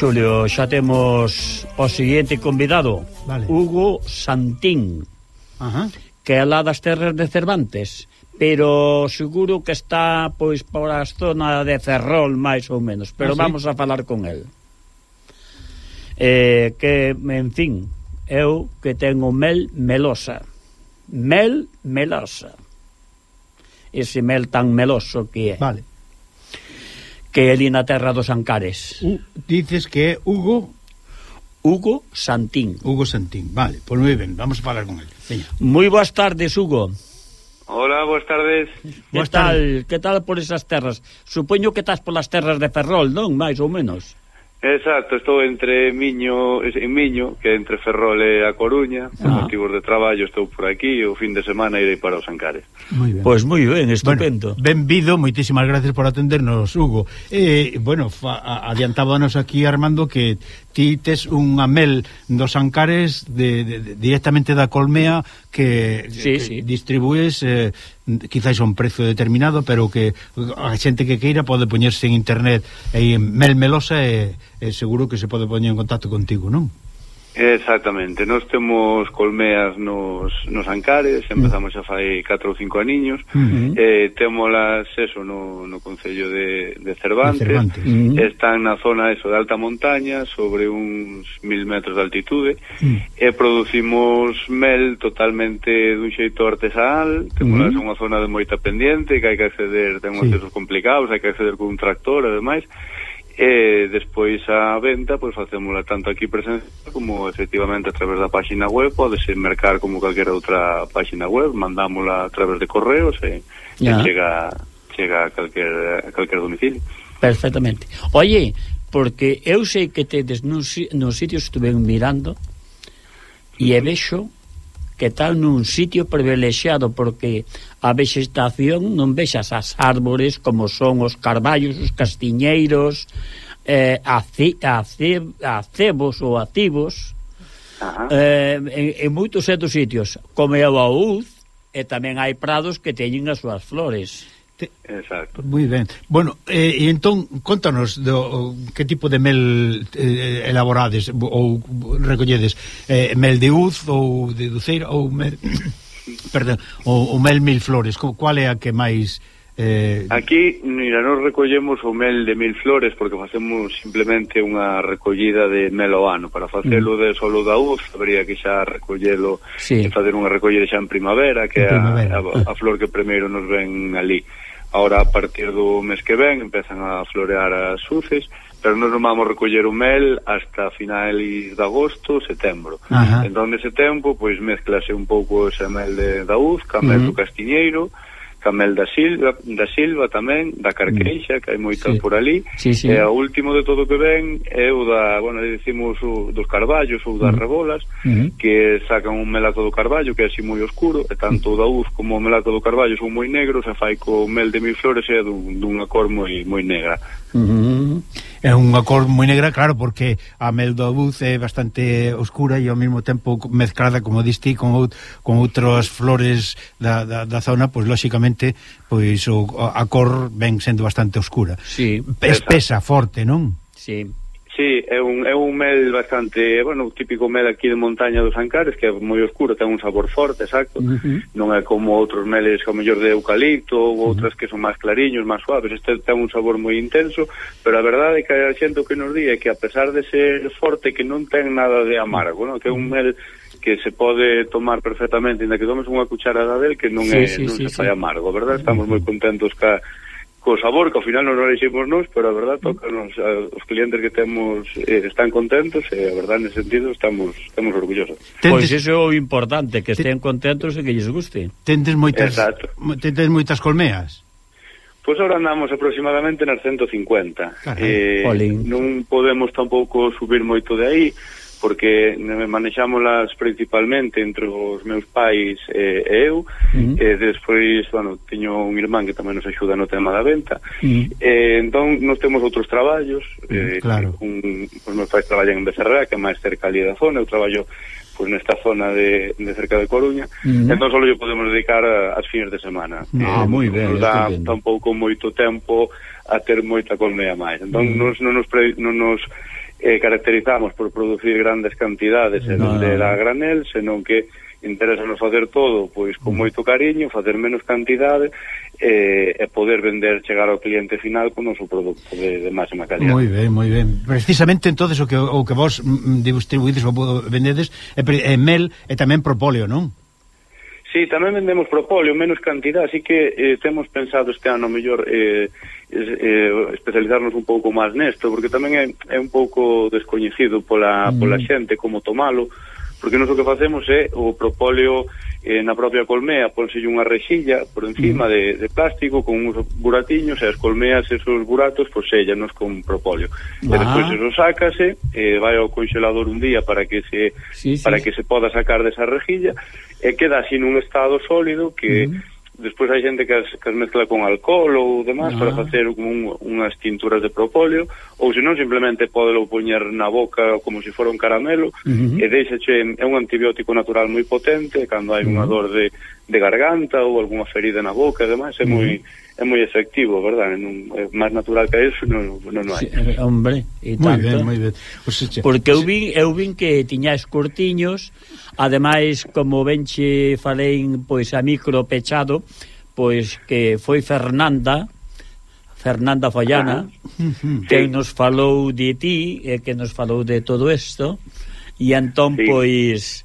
Xulio, xa temos o seguinte convidado, vale. Hugo Santín, Ajá. que é lá das terras de Cervantes, pero seguro que está pois por a zona de Ferrol, máis ou menos, pero ah, vamos a falar con el. Eh, que, en fin, eu que tengo mel melosa. Mel melosa. Ese mel tan meloso que é. Vale que é ali na terra dos Ancares. U, dices que é Hugo... Hugo Santín. Hugo Santín, vale, pois pues moi ben, vamos a falar con ele. Moi boas tardes, Hugo. Hola, boas tardes. Que tal, que tal por esas terras? Supoño que estás polas terras de Ferrol, non? Mais ou menos. Exacto, estou entre Miño, en Miño, que é entre Ferrol e a Coruña, por ah. motivos de traballo estou por aquí e o fin de semana irei para os Ancares. Pois moi ben, estupendo. Bueno, benvido, moitísimas gracias por atendernos, Hugo. Eh, bueno, fa, adiantábanos aquí Armando que ti tes unha mel dos Ancares de, de, de, directamente da Colmea que, sí, que sí. distribúes eh, quizáis a un precio determinado, pero que a xente que queira pode poñerse en internet aí en Melmelosa e, e seguro que se pode poñer en contacto contigo, non? Exactamente, nós temos colmeas nos, nos ancares, empezamos xa fai 4 ou 5 aniños, uh -huh. eh, Temolas eso no, no Concello de, de Cervantes, de Cervantes. Uh -huh. están na zona eso de alta montaña, sobre uns mil metros de altitude, uh -huh. e producimos mel totalmente dun xeito artesanal, témolas uh -huh. unha zona de moita pendiente, que hai que acceder, ten sí. accesos complicados, hai que acceder con un tractor, ademais, E despois a venta, pois facémola tanto aquí presencial como efectivamente a través da páxina web, podese mercar como calquera outra páxina web, mandámola a través de correos e, e chega chega a calquer, a calquer domicilio. Perfectamente. Oye, porque eu sei que tedes nos, nos sitios estuve mirando e e vexo que tal nun sitio privilexiado porque a vegetación non vexas as árbores como son os carballos, os castiñeiros, eh, a, ce, a, ce, a cebos ou activos, eh, en, en moitos outros sitios, como é o Aúz, e tamén hai prados que teñen as súas flores. Te... Exacto. Muy ben. Bueno, eh, e entón, contanos do, que tipo de mel eh, elaborades ou recolledes? Eh, mel de uz ou de duceira ou mel... [coughs] perdón, o, o mel mil flores, qual é a que máis... Eh... Aquí, mira, nos recollemos o mel de mil flores porque facemos simplemente unha recollida de mel ao ano. Para facelo mm. de solo da uz, habría que xa recollelo sí. e facer unha recollida xa en primavera, que é a, a, a flor que primeiro nos ven ali. Ahora, a partir do mes que ven, empezan a florear as uces, pero nos non vamos recoller o mel hasta finais de agosto, setembro. Ajá. Entón, nese tempo, pois, mezclase un pouco ese mel de, da uz, ca mel uh -huh. do castiñeiro, Camel da Silva, da Silva tamén, da Carqueixa, que hai moitas sí. por ali. Sí, sí. E o último de todo que ven é o da, bueno, dicimos o, dos carballos ou das uh -huh. rebolas, uh -huh. que sacan un melato do carballo que é así moi oscuro, e tanto o da uz como o melato do carballo son moi negros, e fai co mel de mil flores e é dun, dunha cor moi moi negra. Uh -huh é unha cor moi negra, claro, porque a mel do abuz é bastante oscura e ao mesmo tempo mezclada, como diste, con, out, con outras flores da, da, da zona, pois lóxicamente pois o, a cor ven sendo bastante oscura. Sí. Espesa, forte, non? Sí. Sí, é un, é un mel bastante, bueno, o típico mel aquí de montaña dos Ancares, que é moi oscuro, ten un sabor forte, exacto. Uh -huh. Non é como outros meles, como mellor de eucalipto, ou outras uh -huh. que son máis clariños, máis suaves. Este ten un sabor moi intenso, pero a verdade é que a xente que nos di é que a pesar de ser forte, que non ten nada de amargo, non? que é un mel que se pode tomar perfectamente, ainda que tomes unha cucharada del, que non, sí, é, sí, non sí, se sí. fai amargo, verdad? Estamos uh -huh. moi contentos ca co sabor que ao final non realizimos nos, pero a verdad toca nos, a, os clientes que temos eh, están contentos e a verdad nese sentido estamos estamos orgullosos. Pois iso é o importante, que estén contentos e que lles guste. Tendes moitas Exacto. tendes moitas colmeas. Pois pues ahora andamos aproximadamente nas 150. Carai, eh, non podemos tampouco subir moito de aí porque manexámolas principalmente entre os meus pais eh, e eu, uh -huh. e despois, bueno, teño un irmán que tamén nos axuda no tema da venta. Uh -huh. Eh, entón, nos temos outros traballos, uh -huh, eh, claro. un, os meus pais traballan en Becerra, que é máis cerca ali da zona, eu traballo pois pues, nesta zona de, de cerca de Coruña. Mm. Entón só lle podemos dedicar as fines de semana. Ah, eh, moi ben. Nos dá tampouco moito tempo a ter moita colmea máis. Entón nos, non nos pre, non nos eh, caracterizamos por producir grandes cantidades e non ah. no, la granel, senón que interésanos facer todo pois con mm. moito cariño, facer menos cantidade eh, e poder vender, chegar ao cliente final con o seu produto de, de máxima calidad. Moi ben, moi ben. Precisamente entonces o que, o que vos mm, mm, distribuídes ou vendedes é, é mel e tamén propóleo, non? Sí, tamén vendemos propóleo, menos cantidad, así que eh, temos pensado este ano mellor eh, eh, especializarnos un pouco máis nesto, porque tamén é, é un pouco descoñecido pola, mm. pola xente como tomalo, porque nós o que facemos é o propóleo eh, na propia colmea ponse unha rexilla por encima de, de plástico con uns buratiños e as colmeas esos buratos pois sellanos con propóleo ah. e despois eso sácase eh, vai ao congelador un día para que se sí, sí. para que se poda sacar desa rexilla e queda así nun estado sólido que uh -huh despois hai xente que as, que as mezcla con alcohol ou demás ah. para facer un, unhas tinturas de propóleo ou senón simplemente podelo poñer na boca como se fora un caramelo uh -huh. e deixache, é un antibiótico natural moi potente cando hai uh -huh. unha dor de, de garganta ou algunha ferida na boca e demais é uh -huh. moi é moi efectivo, verdad? Non, é máis natural que eso non, non, non hai. Sí, eh, hombre, e tanto. Moi ben, moi ben. O sea, porque eu vin, eu vin que tiñais cortiños, ademais como benche falei pois a micro pechado, pois que foi Fernanda Fernanda Follana ah, que sí. nos falou de ti e que nos falou de todo isto e entón sí. pois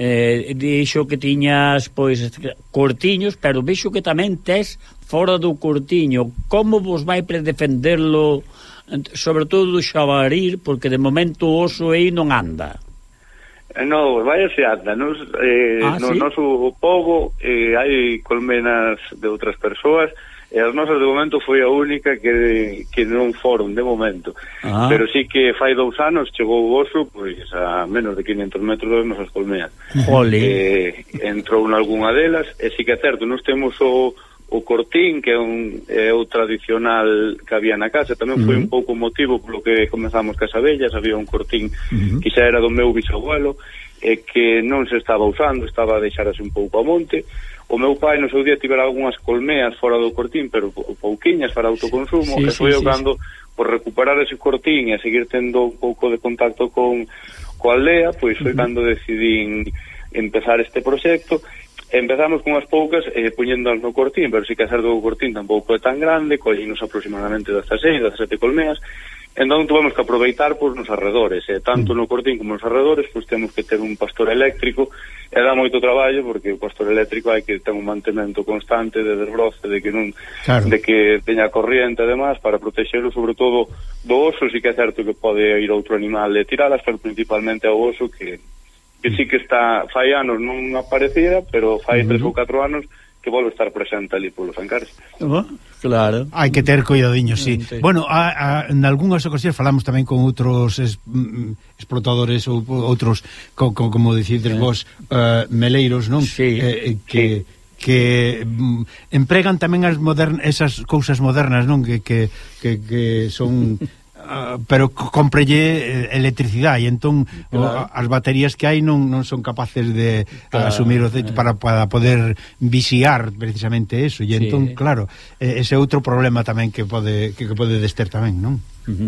eh, dixo que tiñas pois cortiños, pero vexo que tamén tes fora do cortiño, como vos vai predefenderlo, sobre todo do xabarir, porque de momento o oso aí non anda? No, vai se anda, nos, eh, ah, no sí? noso povo eh, hai colmenas de outras persoas, e as nosas de momento foi a única que, que non foron de momento ah. pero sí que fai dous anos chegou o oso pois, a menos de 500 metros das nosas colmenas. Jole. eh, entrou nalgúna delas e sí que é certo, nos temos o o cortín, que é un é o tradicional que había na casa, tamén foi uh -huh. un pouco motivo polo que comenzamos Casa Bellas, había un cortín uh -huh. que xa era do meu bisabuelo, e que non se estaba usando, estaba a deixarase un pouco a monte. O meu pai no seu día tivera algunhas colmeas fora do cortín, pero pouquiñas para autoconsumo, sí, que foi sí, cando sí. por recuperar ese cortín e seguir tendo un pouco de contacto con coa aldea, pois foi uh -huh. cando decidín empezar este proxecto Empezamos con as poucas eh, poñéndolas no cortín, pero si que a certo o cortín tampouco é tan grande, collinos aproximadamente das 6, das 7 colmeas, entón tuvemos que aproveitar pois, nos arredores, eh, tanto no cortín como nos arredores, pois temos que ter un pastor eléctrico, e dá moito traballo porque o pastor eléctrico hai que ter un mantemento constante de desbroce, de que non claro. de que teña corriente e demás para protexelo sobre todo do oso, si que é certo que pode ir outro animal e tiralas, pero principalmente ao oso que que sí que está fai anos non aparecida, pero fai tres ou catro anos que volve a estar presente ali polos ancares. Oh, claro. Hai que ter cuidadiño, sí. sí. Bueno, a, a, en algunhas ocasións falamos tamén con outros es, mm, explotadores ou outros, co, co, como decides eh. vos, uh, meleiros, non? Sí. Eh, eh, que, sí. que mm, empregan tamén as modern, esas cousas modernas, non? Que, que, que, que son... [laughs] Ah, pero comprelle eh, electricidade e entón claro. as baterías que hai non, non son capaces de claro, asumir o eh. para, para poder vixiar precisamente eso e entón sí. claro, ese outro problema tamén que pode que, que pode dester tamén, non?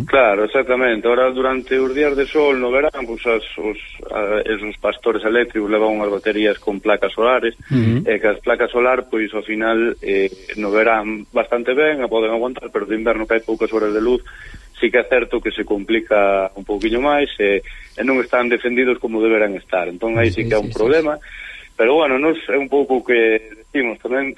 Claro, exactamente. Ahora durante os días de sol no verán, pues, as, os, a, esos pastores eléctricos levan unhas baterías con placas solares, uh -huh. e que as placas solar, pois ao final eh, no verán bastante ben, a poden aguantar, pero de inverno cae poucas horas de luz sí que é certo que se complica un pouquiño máis e, e non están defendidos como deberán estar. Entón aí sí, sí que é un sí, problema, sí. pero bueno, nos é un pouco que decimos. Tamén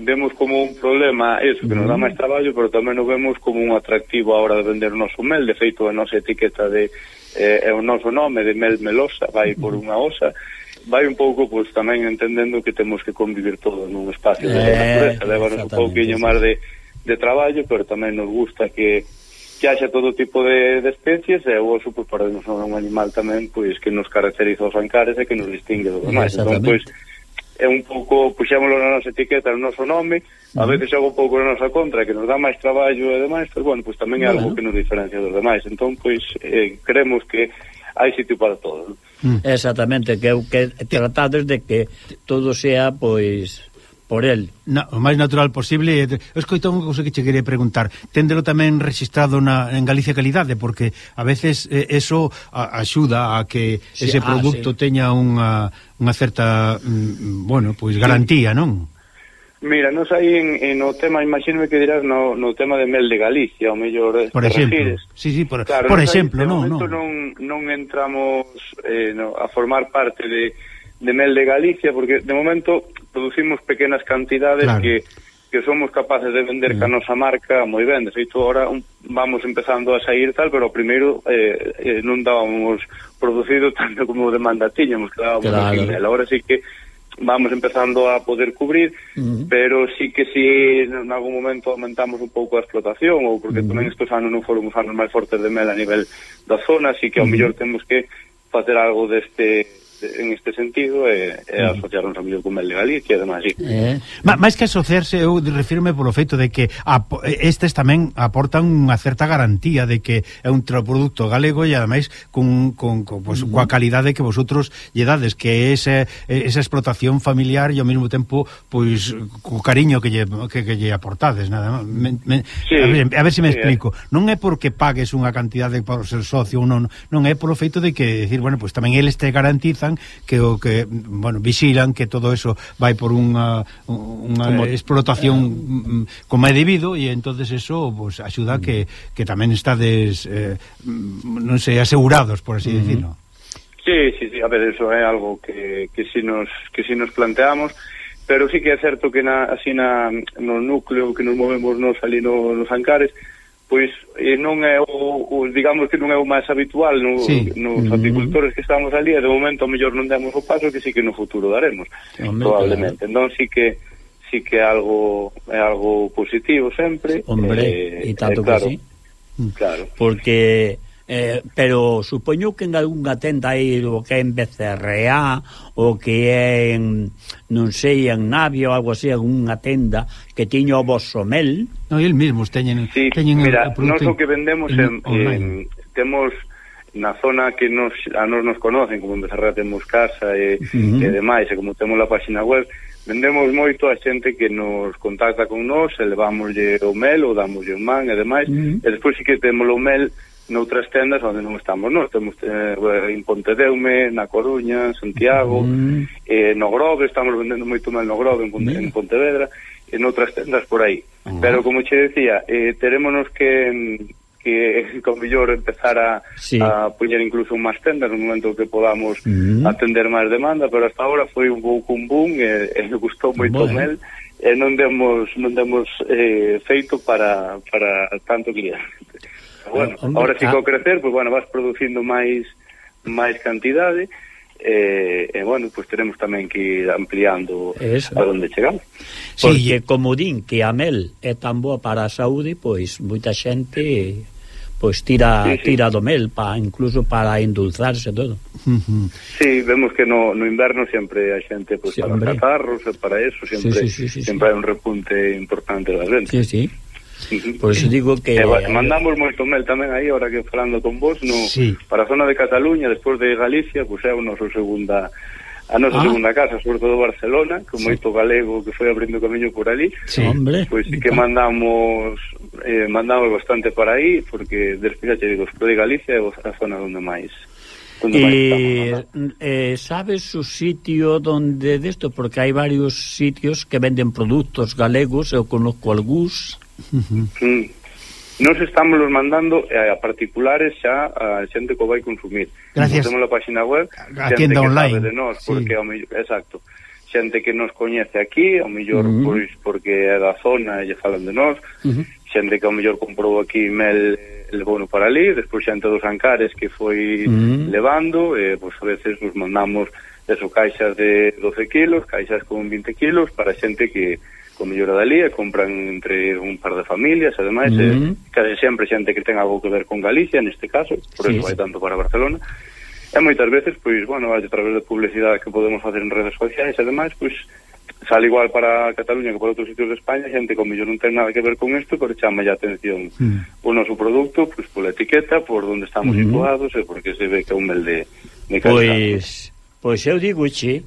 vemos como un problema eso, que nos dá máis traballo, pero tamén o vemos como un atractivo a hora de vender o noso mel, de feito a nosa etiqueta de eh, é o noso nome de mel melosa, vai por unha osa, vai un pouco pois tamén entendendo que temos que convivir todos nun espacio eh, de natureza, levanos un pouquiño máis de, de traballo, pero tamén nos gusta que que haxa todo tipo de, de especies e o oso, pois, para nos é un animal tamén pois que nos caracteriza os ancares e que nos distingue do demais. Entón, pois, é un pouco, puxémoslo na nosa etiqueta, no noso nome, a veces é un pouco na nosa contra, que nos dá máis traballo e demais, pero bueno, pois tamén é algo que nos diferencia dos demais. Entón, pois, eh, creemos que hai sitio para todo. Non? Exactamente, que, que tratades de que todo sea, pois por el. Na, o máis natural posible. Escoito unha cousa que che quería preguntar. Téndelo tamén registrado na, en Galicia Calidade, porque a veces eh, eso a, axuda a que sí, ese ah, produto ah, sí. teña unha, unha certa, mm, bueno, pois garantía, non? Mira, nos aí en, en o tema, imagínome que dirás no, no tema de mel de Galicia, o mellor eh, Por exemplo, refires. sí, sí, por, claro, por exemplo, non, non. non non entramos eh, no, a formar parte de de mel de Galicia, porque de momento producimos pequenas cantidades claro. que que somos capaces de vender mm. ca nosa marca moi ben, de feito, ahora un, vamos empezando a sair tal, pero primeiro eh, eh, non dábamos producido [laughs] tanto como demanda tiñamos, claro. en ahora sí que vamos empezando a poder cubrir, uh pero sí que si en algún momento aumentamos un pouco a explotación, ou porque uh tamén estes anos non foron os anos máis fortes de mel a nivel da zona, así que ao mm-hmm. mellor temos que facer algo deste este, en este sentido e, e asociarnos a mellor con Mel de Galicia e demás, sí. Eh. Ma, máis que asociarse, eu refirme polo feito de que a, estes tamén aportan unha certa garantía de que é un produto galego e ademais con, con, con pues, coa calidade que vosotros lle dades, que ese, esa explotación familiar e ao mesmo tempo pois co cariño que lle, que, que lle aportades, nada me, me, sí, a, ver, a ver se me sí, explico. Eh. Non é porque pagues unha cantidade para ser socio ou non, non é polo feito de que decir, bueno, pois pues, tamén eles te garantizan que o que, bueno, vixilan que todo eso vai por unha unha como, explotación eh, mm, como é debido e entonces eso pues, axuda que, que tamén estades eh, non sei, asegurados por así uh -huh. decirlo. Sí, sí, sí, a ver, eso é algo que, que si nos que si nos planteamos pero sí que é certo que na, así na, no núcleo que nos movemos nos ali no, nos Ancares pois eh, non é o, o digamos que non é o máis habitual no, sí. nos apicultores que estamos ali e de momento mellor non demos o paso que sí que no futuro daremos Hombre, probablemente claro. entón sí que sí que é algo é algo positivo sempre Hombre, eh, e tanto eh, claro, que sí Claro. Porque Eh, pero supoño que en algunha tenda aí o que é en BCRA o que é en non sei, en Navia ou algo así algunha tenda que tiña o Bosomel no, el mesmos teñen, sí, teñen mira, nós o que vendemos en, en, en, temos na zona que nos, a nos nos conocen como en Becerra temos casa e, uh -huh. e demais e como temos a página web vendemos moito a xente que nos contacta con nós elevamoslle o mel ou damoslle o man e demais uh -huh. e despois sí que temos o mel noutras tendas onde non estamos nós, temos eh, en Pontedeume, na Coruña, en Santiago, mm. eh, no Grove, estamos vendendo moito máis no Grove, en, Ponte, en Pontevedra, en outras tendas por aí. Uh -huh. Pero como che decía, eh, terémonos que que con mellor empezar a, sí. a poñer incluso máis tendas no momento que podamos uh -huh. atender máis demanda, pero hasta agora foi un pouco un boom e, e gustou moito bueno. mel e non demos non demos eh, feito para, para tanto cliente bueno, ah, ahora sí ah. crecer, pues, bueno, vas producindo máis máis cantidade eh, e, eh, eh, bueno, pues teremos tamén que ir ampliando Eso. a onde chegamos. Si, sí, Porque... como din que a mel é tan boa para a saúde, pois moita xente pois tira sí, sí. tira do mel pa incluso para endulzarse todo. Sí, vemos que no, no inverno sempre a xente pois, sí, para hombre. catarros, para eso sempre sí, sí, sí, sí, sempre sí. hai un repunte importante das ventas. Sí, sí. Por iso digo que... Eh, mandamos moito mel tamén aí, ahora que falando con vos, no, sí. para a zona de Cataluña, despois de Galicia, pois pues, é o noso segunda a nosa ah. segunda casa, sobre todo Barcelona, con sí. moito galego que foi abrindo camiño por ali. Sí, hombre. Pois sí que mandamos eh, mandamos bastante para aí, porque despois xa digo, de Galicia é a zona onde máis. E eh, eh, sabes o sitio donde desto, porque hai varios sitios que venden produtos galegos, eu conozco algúns Uh mm. Nos estamos los mandando eh, a particulares xa a xente que vai consumir. Gracias. Temos a página web, a tienda online. de nós, sí. porque ao mellor, exacto, xente que nos coñece aquí, ao mellor uh -huh. pois porque é da zona e lle falan de nós, uh -huh. xente que ao mellor comprou aquí mel el bono para ali, despois xente dos Ancares que foi uh -huh. levando, eh, e pois a veces nos mandamos eso, caixas de 12 kilos, caixas con 20 kilos para xente que con mellor da Lía, compran entre un par de familias, ademais, mm -hmm. eh, mm-hmm. case sempre xente que ten algo que ver con Galicia, neste caso, por sí, eso vai tanto para Barcelona, e moitas veces, pois, bueno, a través de publicidade que podemos facer en redes sociais, ademais, pois, sale igual para Cataluña que para outros sitios de España, xente con mellor non ten nada que ver con isto, pero chama a atención mm. o noso produto, pois pola etiqueta, por onde estamos mm -hmm. situados e porque se ve que é un mel de, de. Pois, pois eu digo, che,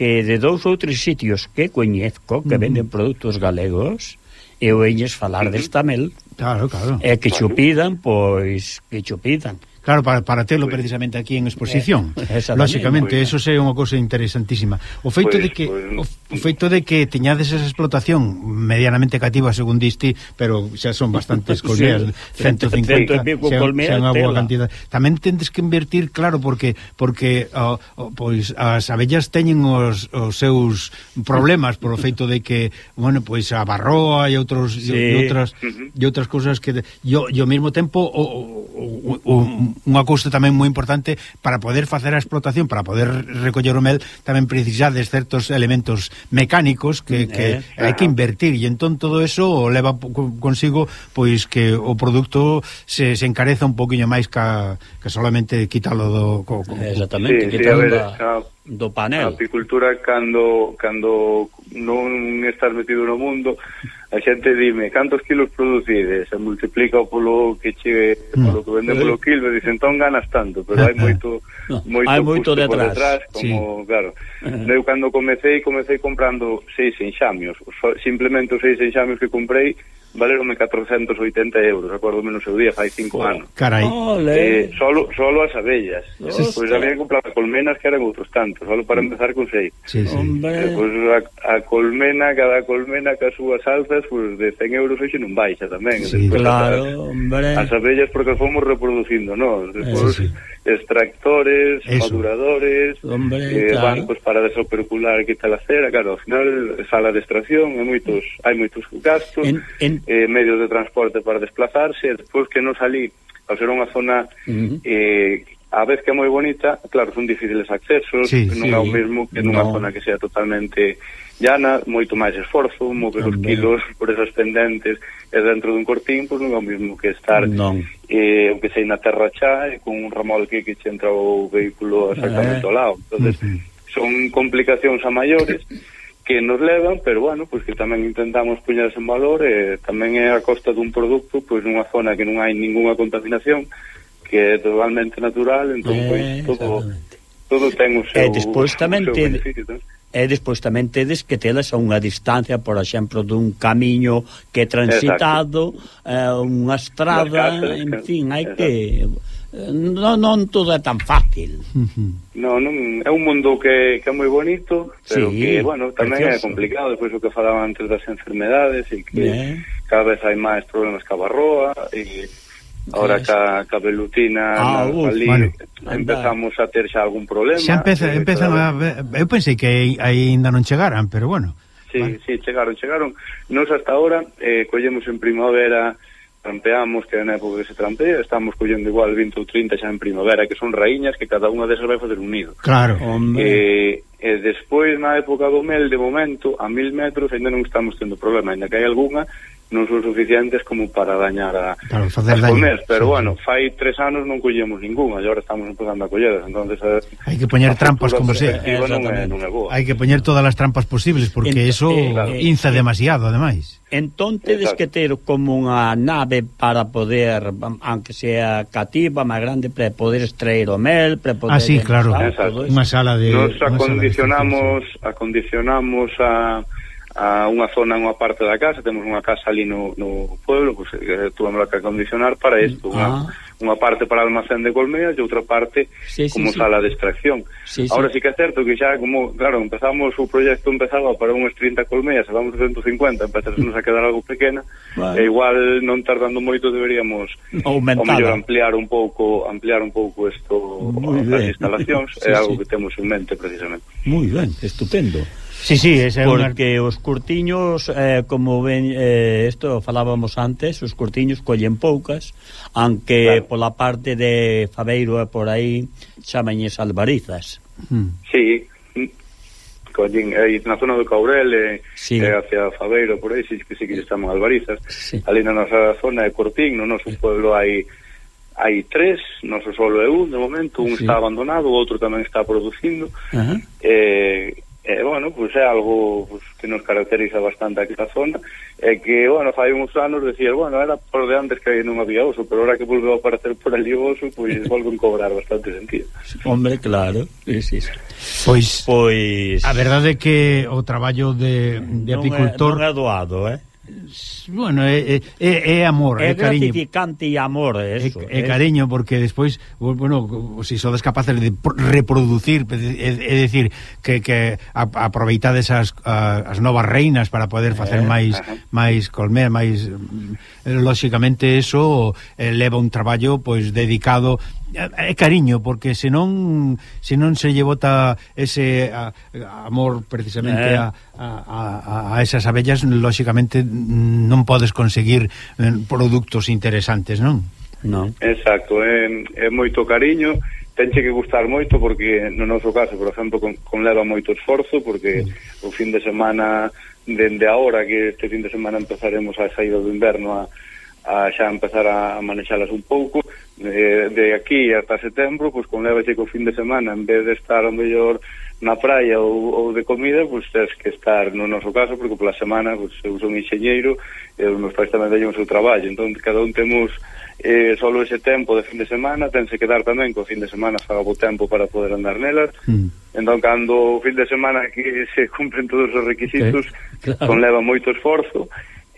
que de dous ou tres sitios que coñezco que venden produtos galegos eu oeñes falar desta mel. Claro, claro. E que cho pois, que chupidan. Claro, para, para telo pues, precisamente aquí en exposición. Eh, [laughs] Lógicamente, pues, eso é unha cousa interesantísima. O feito pues, de que pues, o feito de que teñades esa explotación medianamente cativa, según diste, pero xa son bastantes [laughs] colmeas, sí, 150, 100 colmeas, xa, unha boa cantidad. Tamén tendes que invertir, claro, porque porque oh, oh, pois as abellas teñen os, os seus problemas por o feito de que, bueno, pois a barroa e outros sí. e outras e outras cousas que e ao mesmo tempo o, o, o, o unha cousa tamén moi importante para poder facer a explotación, para poder recoller o mel, tamén precisades certos elementos mecánicos que, eh, que eh, hai que invertir e entón todo eso leva consigo pois que o produto se, se encareza un poquinho máis ca, que solamente quítalo do co, co, Exactamente, sí, quítalo sí, ver, da, a, do panel. A apicultura cando cando non estás metido no mundo a xente dime cantos kilos producides e multiplica polo que che no. polo que vende polo kilo e dicen entón ganas tanto pero hai moito moito, hai moito detrás, detrás como, sí. claro eu cando comecei comecei comprando seis enxamios simplemente os seis enxamios que comprei valerome 480 euros, acordo menos seu día, fai cinco oh, anos. Carai. Eh, solo, solo as abellas. Pois pues había que comprar colmenas que eran outros tantos, solo para empezar con seis. Sí, sí. Hombre. pues, a, a colmena, cada colmena que as súas alzas, pues, de 100 euros hoxe non baixa tamén. Sí, despois, claro, as, hombre. As abellas porque as fomos reproducindo, non? Eh, despois... Sí, sí extractores, Eso. maduradores, Hombre, eh, claro. bancos para desopercular que tal acera, claro, ao final eh, sala de extracción, hai moitos, hai moitos gastos, en, en... Eh, medios de transporte para desplazarse, despois que non salí, ao ser unha zona uh -huh. eh, a vez que é moi bonita, claro, son difíciles accesos, sí, non sí. é o mesmo que nunha no. zona que sea totalmente llana, moito máis esforzo, mover os kilos por esas pendentes e dentro dun cortín, pois non é o mesmo que estar non. eh, o que sei na terra xa e con un remolque que che entra o vehículo exactamente eh. ao lado. Entonces, uh -huh. son complicacións a maiores que nos levan, pero bueno, pois que tamén intentamos puñarse en valor, eh, tamén é a costa dun produto, pois nunha zona que non hai ningunha contaminación, que é totalmente natural, entón, pois, eh, pois, todo, todo ten o seu... E eh, despois tamén te Beneficio, entón e despois tamén tedes que telas a unha distancia, por exemplo, dun camiño que é transitado, eh, unha estrada, casas, en fin, hai que eh, non, non todo é tan fácil. Non, non, é un mundo que, que é moi bonito, pero sí, que, bueno, tamén precioso. é complicado, depois o que falaba antes das enfermedades e que eh. cada vez hai máis problemas que a barroa e Ahora ca, ca velutina ah, na, uf, ali, bueno, empezamos a ter xa algún problema. Xa empeza, eh, empezan a, eh, eh, eu pensei que aínda non chegaran, pero bueno. Sí, vale. sí, chegaron, chegaron. Nos hasta ahora eh, collemos en primavera trampeamos, que é na época que se trampea, estamos collendo igual 20 ou 30 xa en primavera, que son raíñas que cada unha desas vai facer un nido. Claro, hombre. Eh, e despois, na época do mel, de momento, a mil metros, ainda non estamos tendo problema, ainda que hai algunha non son suficientes como para dañar a, para facer as comer, pero sí. bueno, fai tres anos non collemos ninguna e agora estamos empezando a colleras entonces eh, hai que poñer trampas como se non é, non é boa. hai que poñer todas as trampas posibles porque Ent eso eh, claro. inza demasiado ademais entón tedes que ter como unha nave para poder aunque sea cativa, máis grande para poder extraer o mel para poder ah, sí, claro. unha sala de nos acondicionamos, sala de acondicionamos a a unha zona, unha parte da casa, temos unha casa ali no, no pueblo, pues, que tuvemos que acondicionar para isto, unha, ah. unha parte para almacén de colmeas e outra parte sí, sí, como sí. sala de extracción. Sí, Ahora sí. sí que é certo que xa, como, claro, empezamos, o proxecto empezaba para unhas 30 colmeas, e vamos a 150, empezamos a quedar algo pequena, vale. e igual non tardando moito deberíamos Aumentada. ou mellor ampliar un pouco ampliar un pouco isto as instalacións, sí, é algo sí. que temos en mente precisamente. Moi ben, estupendo. Sí, sí, ese porque é unha... os curtiños eh, como ven, eh, isto falábamos antes, os curtiños collen poucas, aunque claro. pola parte de Fabeiro e por aí chamañes albarizas. Hmm. Sí. Collín, aí na zona do Caurel e sí. eh, hacia Fabeiro por aí sí que sí que estamos albarizas. Sí. Ali na nosa zona de Curtín, no noso pueblo hai hai tres, non solo é un de momento, un sí. está abandonado, o outro tamén está producindo. Eh eh, bueno, pois pues é algo pues, que nos caracteriza bastante aquí na zona e eh, que, bueno, fai uns anos decir, bueno, era por de antes que non había oso pero ahora que volveu a aparecer por ali oso pois pues, [laughs] volven cobrar bastante sentido Hombre, claro, sí, sí. Pois, pois... a verdade é que o traballo de, de apicultor é, non é doado, eh? Bueno, é, é, é amor, é, é cariño. É gratificante e amor, eso. É, é, é cariño, porque despois, bueno, se si sodes capaces de reproducir, é, é decir, que, que aproveitades as, as novas reinas para poder facer eh, máis máis colmea, máis... Mm, lóxicamente, eso eh, leva un traballo pois dedicado é cariño porque senón senón se lle bota ese a, a amor precisamente eh. a, a, a esas abellas lóxicamente non podes conseguir eh, produtos interesantes, non? Non. Exacto, é, é moito cariño tenche que gustar moito porque no noso caso, por exemplo, con, conleva moito esforzo porque o fin de semana dende agora que este fin de semana empezaremos a saída do inverno a a xa empezar a manexalas un pouco de, de aquí ata setembro pois con leva co fin de semana en vez de estar o mellor na praia ou, ou de comida pois tens que estar no noso caso porque pola semana pois, eu son enxeñeiro e os meus pais tamén teñen o seu traballo entón cada un temos eh, solo ese tempo de fin de semana tense que dar tamén co fin de semana faga bo tempo para poder andar nelas mm. entón cando o fin de semana que se cumpren todos os requisitos okay. claro. conleva moito esforzo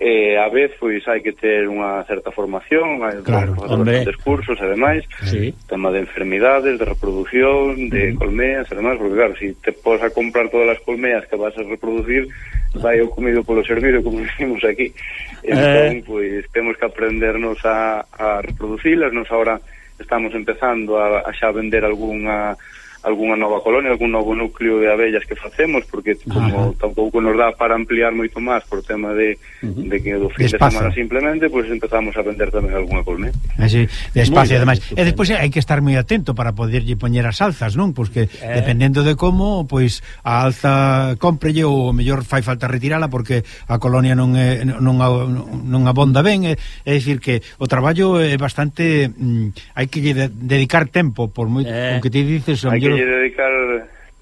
eh, a vez pois hai que ter unha certa formación, claro, bastantes cursos ademais, sí. tema de enfermidades, de reproducción, de mm. colmeas, ademais, porque claro, se si te pos a comprar todas as colmeas que vas a reproducir, vai o comido polo servido, como [laughs] dicimos aquí. Entón, eh... pois temos que aprendernos a, a reproducilas, nos ahora estamos empezando a, a xa vender algunha algunha nova colonia, algún novo núcleo de abellas que facemos, porque como Ajá. tampouco nos dá para ampliar moito máis por tema de, uh -huh. de que do fin de, de semana simplemente, pois pues empezamos a vender tamén algunha colonia. Ah, Así, de espacio, ademais. E despois hai que estar moi atento para poderlle poñer as alzas, non? Porque eh... dependendo de como, pois a alza cómprelle ou mellor fai falta retirala porque a colonia non é, non, a, non abonda ben, é, é dicir que o traballo é bastante mm, hai que dedicar tempo por moi eh... que ti dices, o mellor que dedicar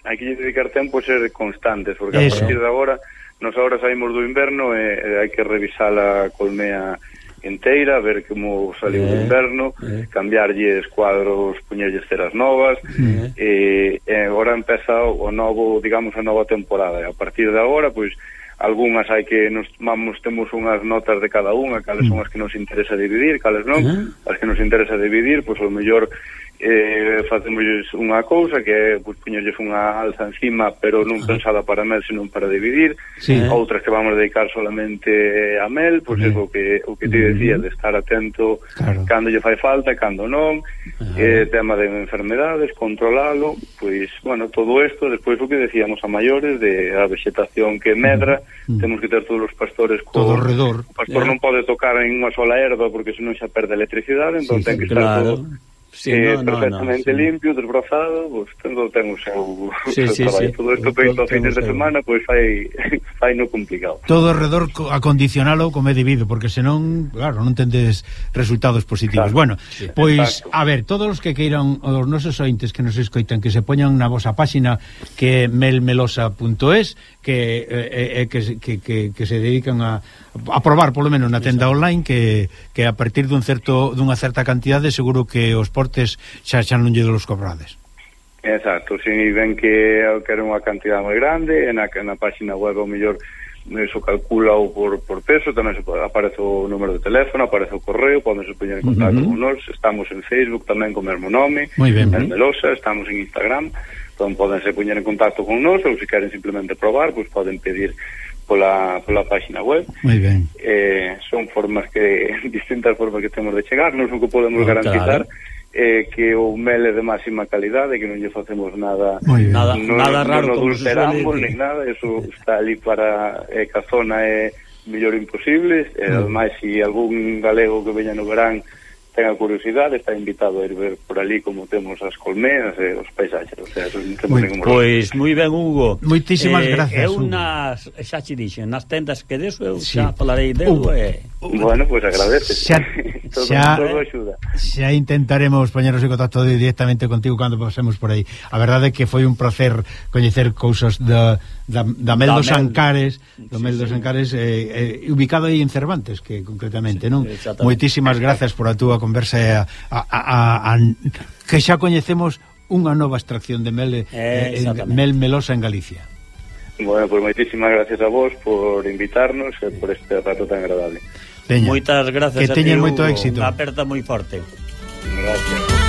hai que dedicar tempo a ser constantes, porque Eso. a partir de agora nos agora saímos do inverno eh, eh, e, e hai que revisar a colmea inteira, ver como saliu eh, o inverno, eh. cambiarlles cuadros, puñerlles ceras novas eh. eh e, e agora empeza o novo, digamos, a nova temporada e a partir de agora, pois algunhas hai que nos vamos, temos unhas notas de cada unha, cales son mm. as que nos interesa dividir, cales non, as que nos interesa dividir, pois o mellor eh, facemos unha cousa que pues, pois, puñolles unha alza encima pero non ah. pensada para mel senón para dividir sí, eh? outras que vamos dedicar solamente eh, a mel pois pues, okay. o que o que te uh decía de estar atento claro. cando lle fai falta cando non ah. eh, tema de enfermedades controlalo pois pues, bueno todo isto despois o que decíamos a maiores de a vegetación que medra uh -huh. temos que ter todos os pastores co, todo redor o pastor yeah. non pode tocar en unha sola erva porque senón xa perde electricidade entón sí, ten que claro. estar todo sí, eh, no, perfectamente no, no, sí. limpio, desbrozado, pues, tendo ten o seu, sí, seu sí, traballo. Sí. Todo isto feito a fines de semana, pois pues, fai, fai [laughs] no complicado. Todo alrededor acondicionalo como é debido, porque senón, claro, non tendes resultados positivos. Claro, bueno, sí, pois, exacto. a ver, todos os que queiran, os nosos ointes que nos escoitan, que se poñan na vosa páxina que melmelosa.es que, eh, eh, que, que, que, que se dedican a, a probar polo menos na tenda online que, que a partir dun certo dunha certa cantidade seguro que os portes xa xa non lle dos cobrades. Exacto, si ven que quero unha cantidade moi grande na, na página web o mellor eso calcula o por, por peso tamén se, aparece o número de teléfono aparece o correo, poden se poñer en contacto uh -huh. con nós estamos en Facebook tamén co mesmo nome Melosa, estamos en Instagram Entón, podense poñer en contacto con nós ou se queren simplemente probar, pois poden pedir pola, pola página web. Moi ben. Eh, son formas que [laughs] distintas formas que temos de chegar, non o que podemos oh, garantizar. Claro eh, que o mel é de máxima calidade, que non lle facemos nada nada, non, nada raro, non adulteramos nin nada, eso está ali para eh, que a zona é mellor imposible, e eh, ademais se si algún galego que veña no verán tenga curiosidade, está invitado a ir ver por ali como temos as colmenas e os paisaxes, o sea, eso non temos moi, ningún Pois, moi ben, Hugo. Moitísimas eh, gracias, Eu nas, xa te dixen, nas tendas que deso, eu sí. xa falarei de Hugo, eh. e... Bueno, pois pues agradece. Xa, [laughs] todo, xa, todo axuda. xa intentaremos poñeros en contacto directamente contigo cando pasemos por aí. A verdade é que foi un placer coñecer cousas da, da, da Mel dos Ancares, do Mel dos Ancares, eh, eh, ubicado aí en Cervantes, que concretamente, sí, non? Moitísimas gracias por a túa conversa é a, a, a, a, que xa coñecemos unha nova extracción de mel, eh, eh, eh mel melosa en Galicia. Bueno, pois pues, moitísimas gracias a vos por invitarnos e por este rato tan agradable. Teña. Moitas gracias que teñen moito éxito. Unha aperta moi forte. Gracias.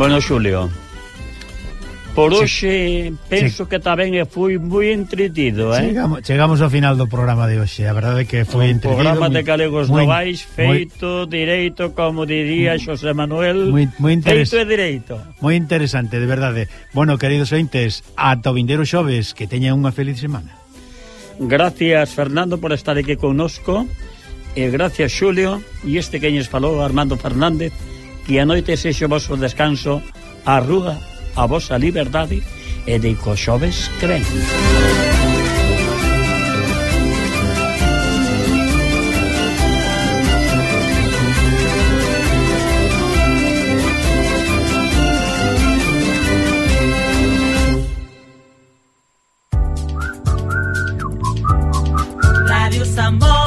Bueno, Xulio. Por hoxe penso que tamén foi moi entretido, eh? Chegamos, chegamos ao final do programa de hoxe. A verdade é que foi un entretido. programa de Galegos muy, Novais feito muy, direito, como diría mm. Xosé Manuel, muy, muy feito e direito. Moi interesante, de verdade. Bueno, queridos ointes, ata o vindeiro xoves, que teñan unha feliz semana. Gracias, Fernando, por estar aquí connosco. E gracias, Xulio. E este que nos falou, Armando Fernández, que a noite sexe o vosso descanso, a rúa, a vosa liberdade e de coxoves creen. Radio Sambo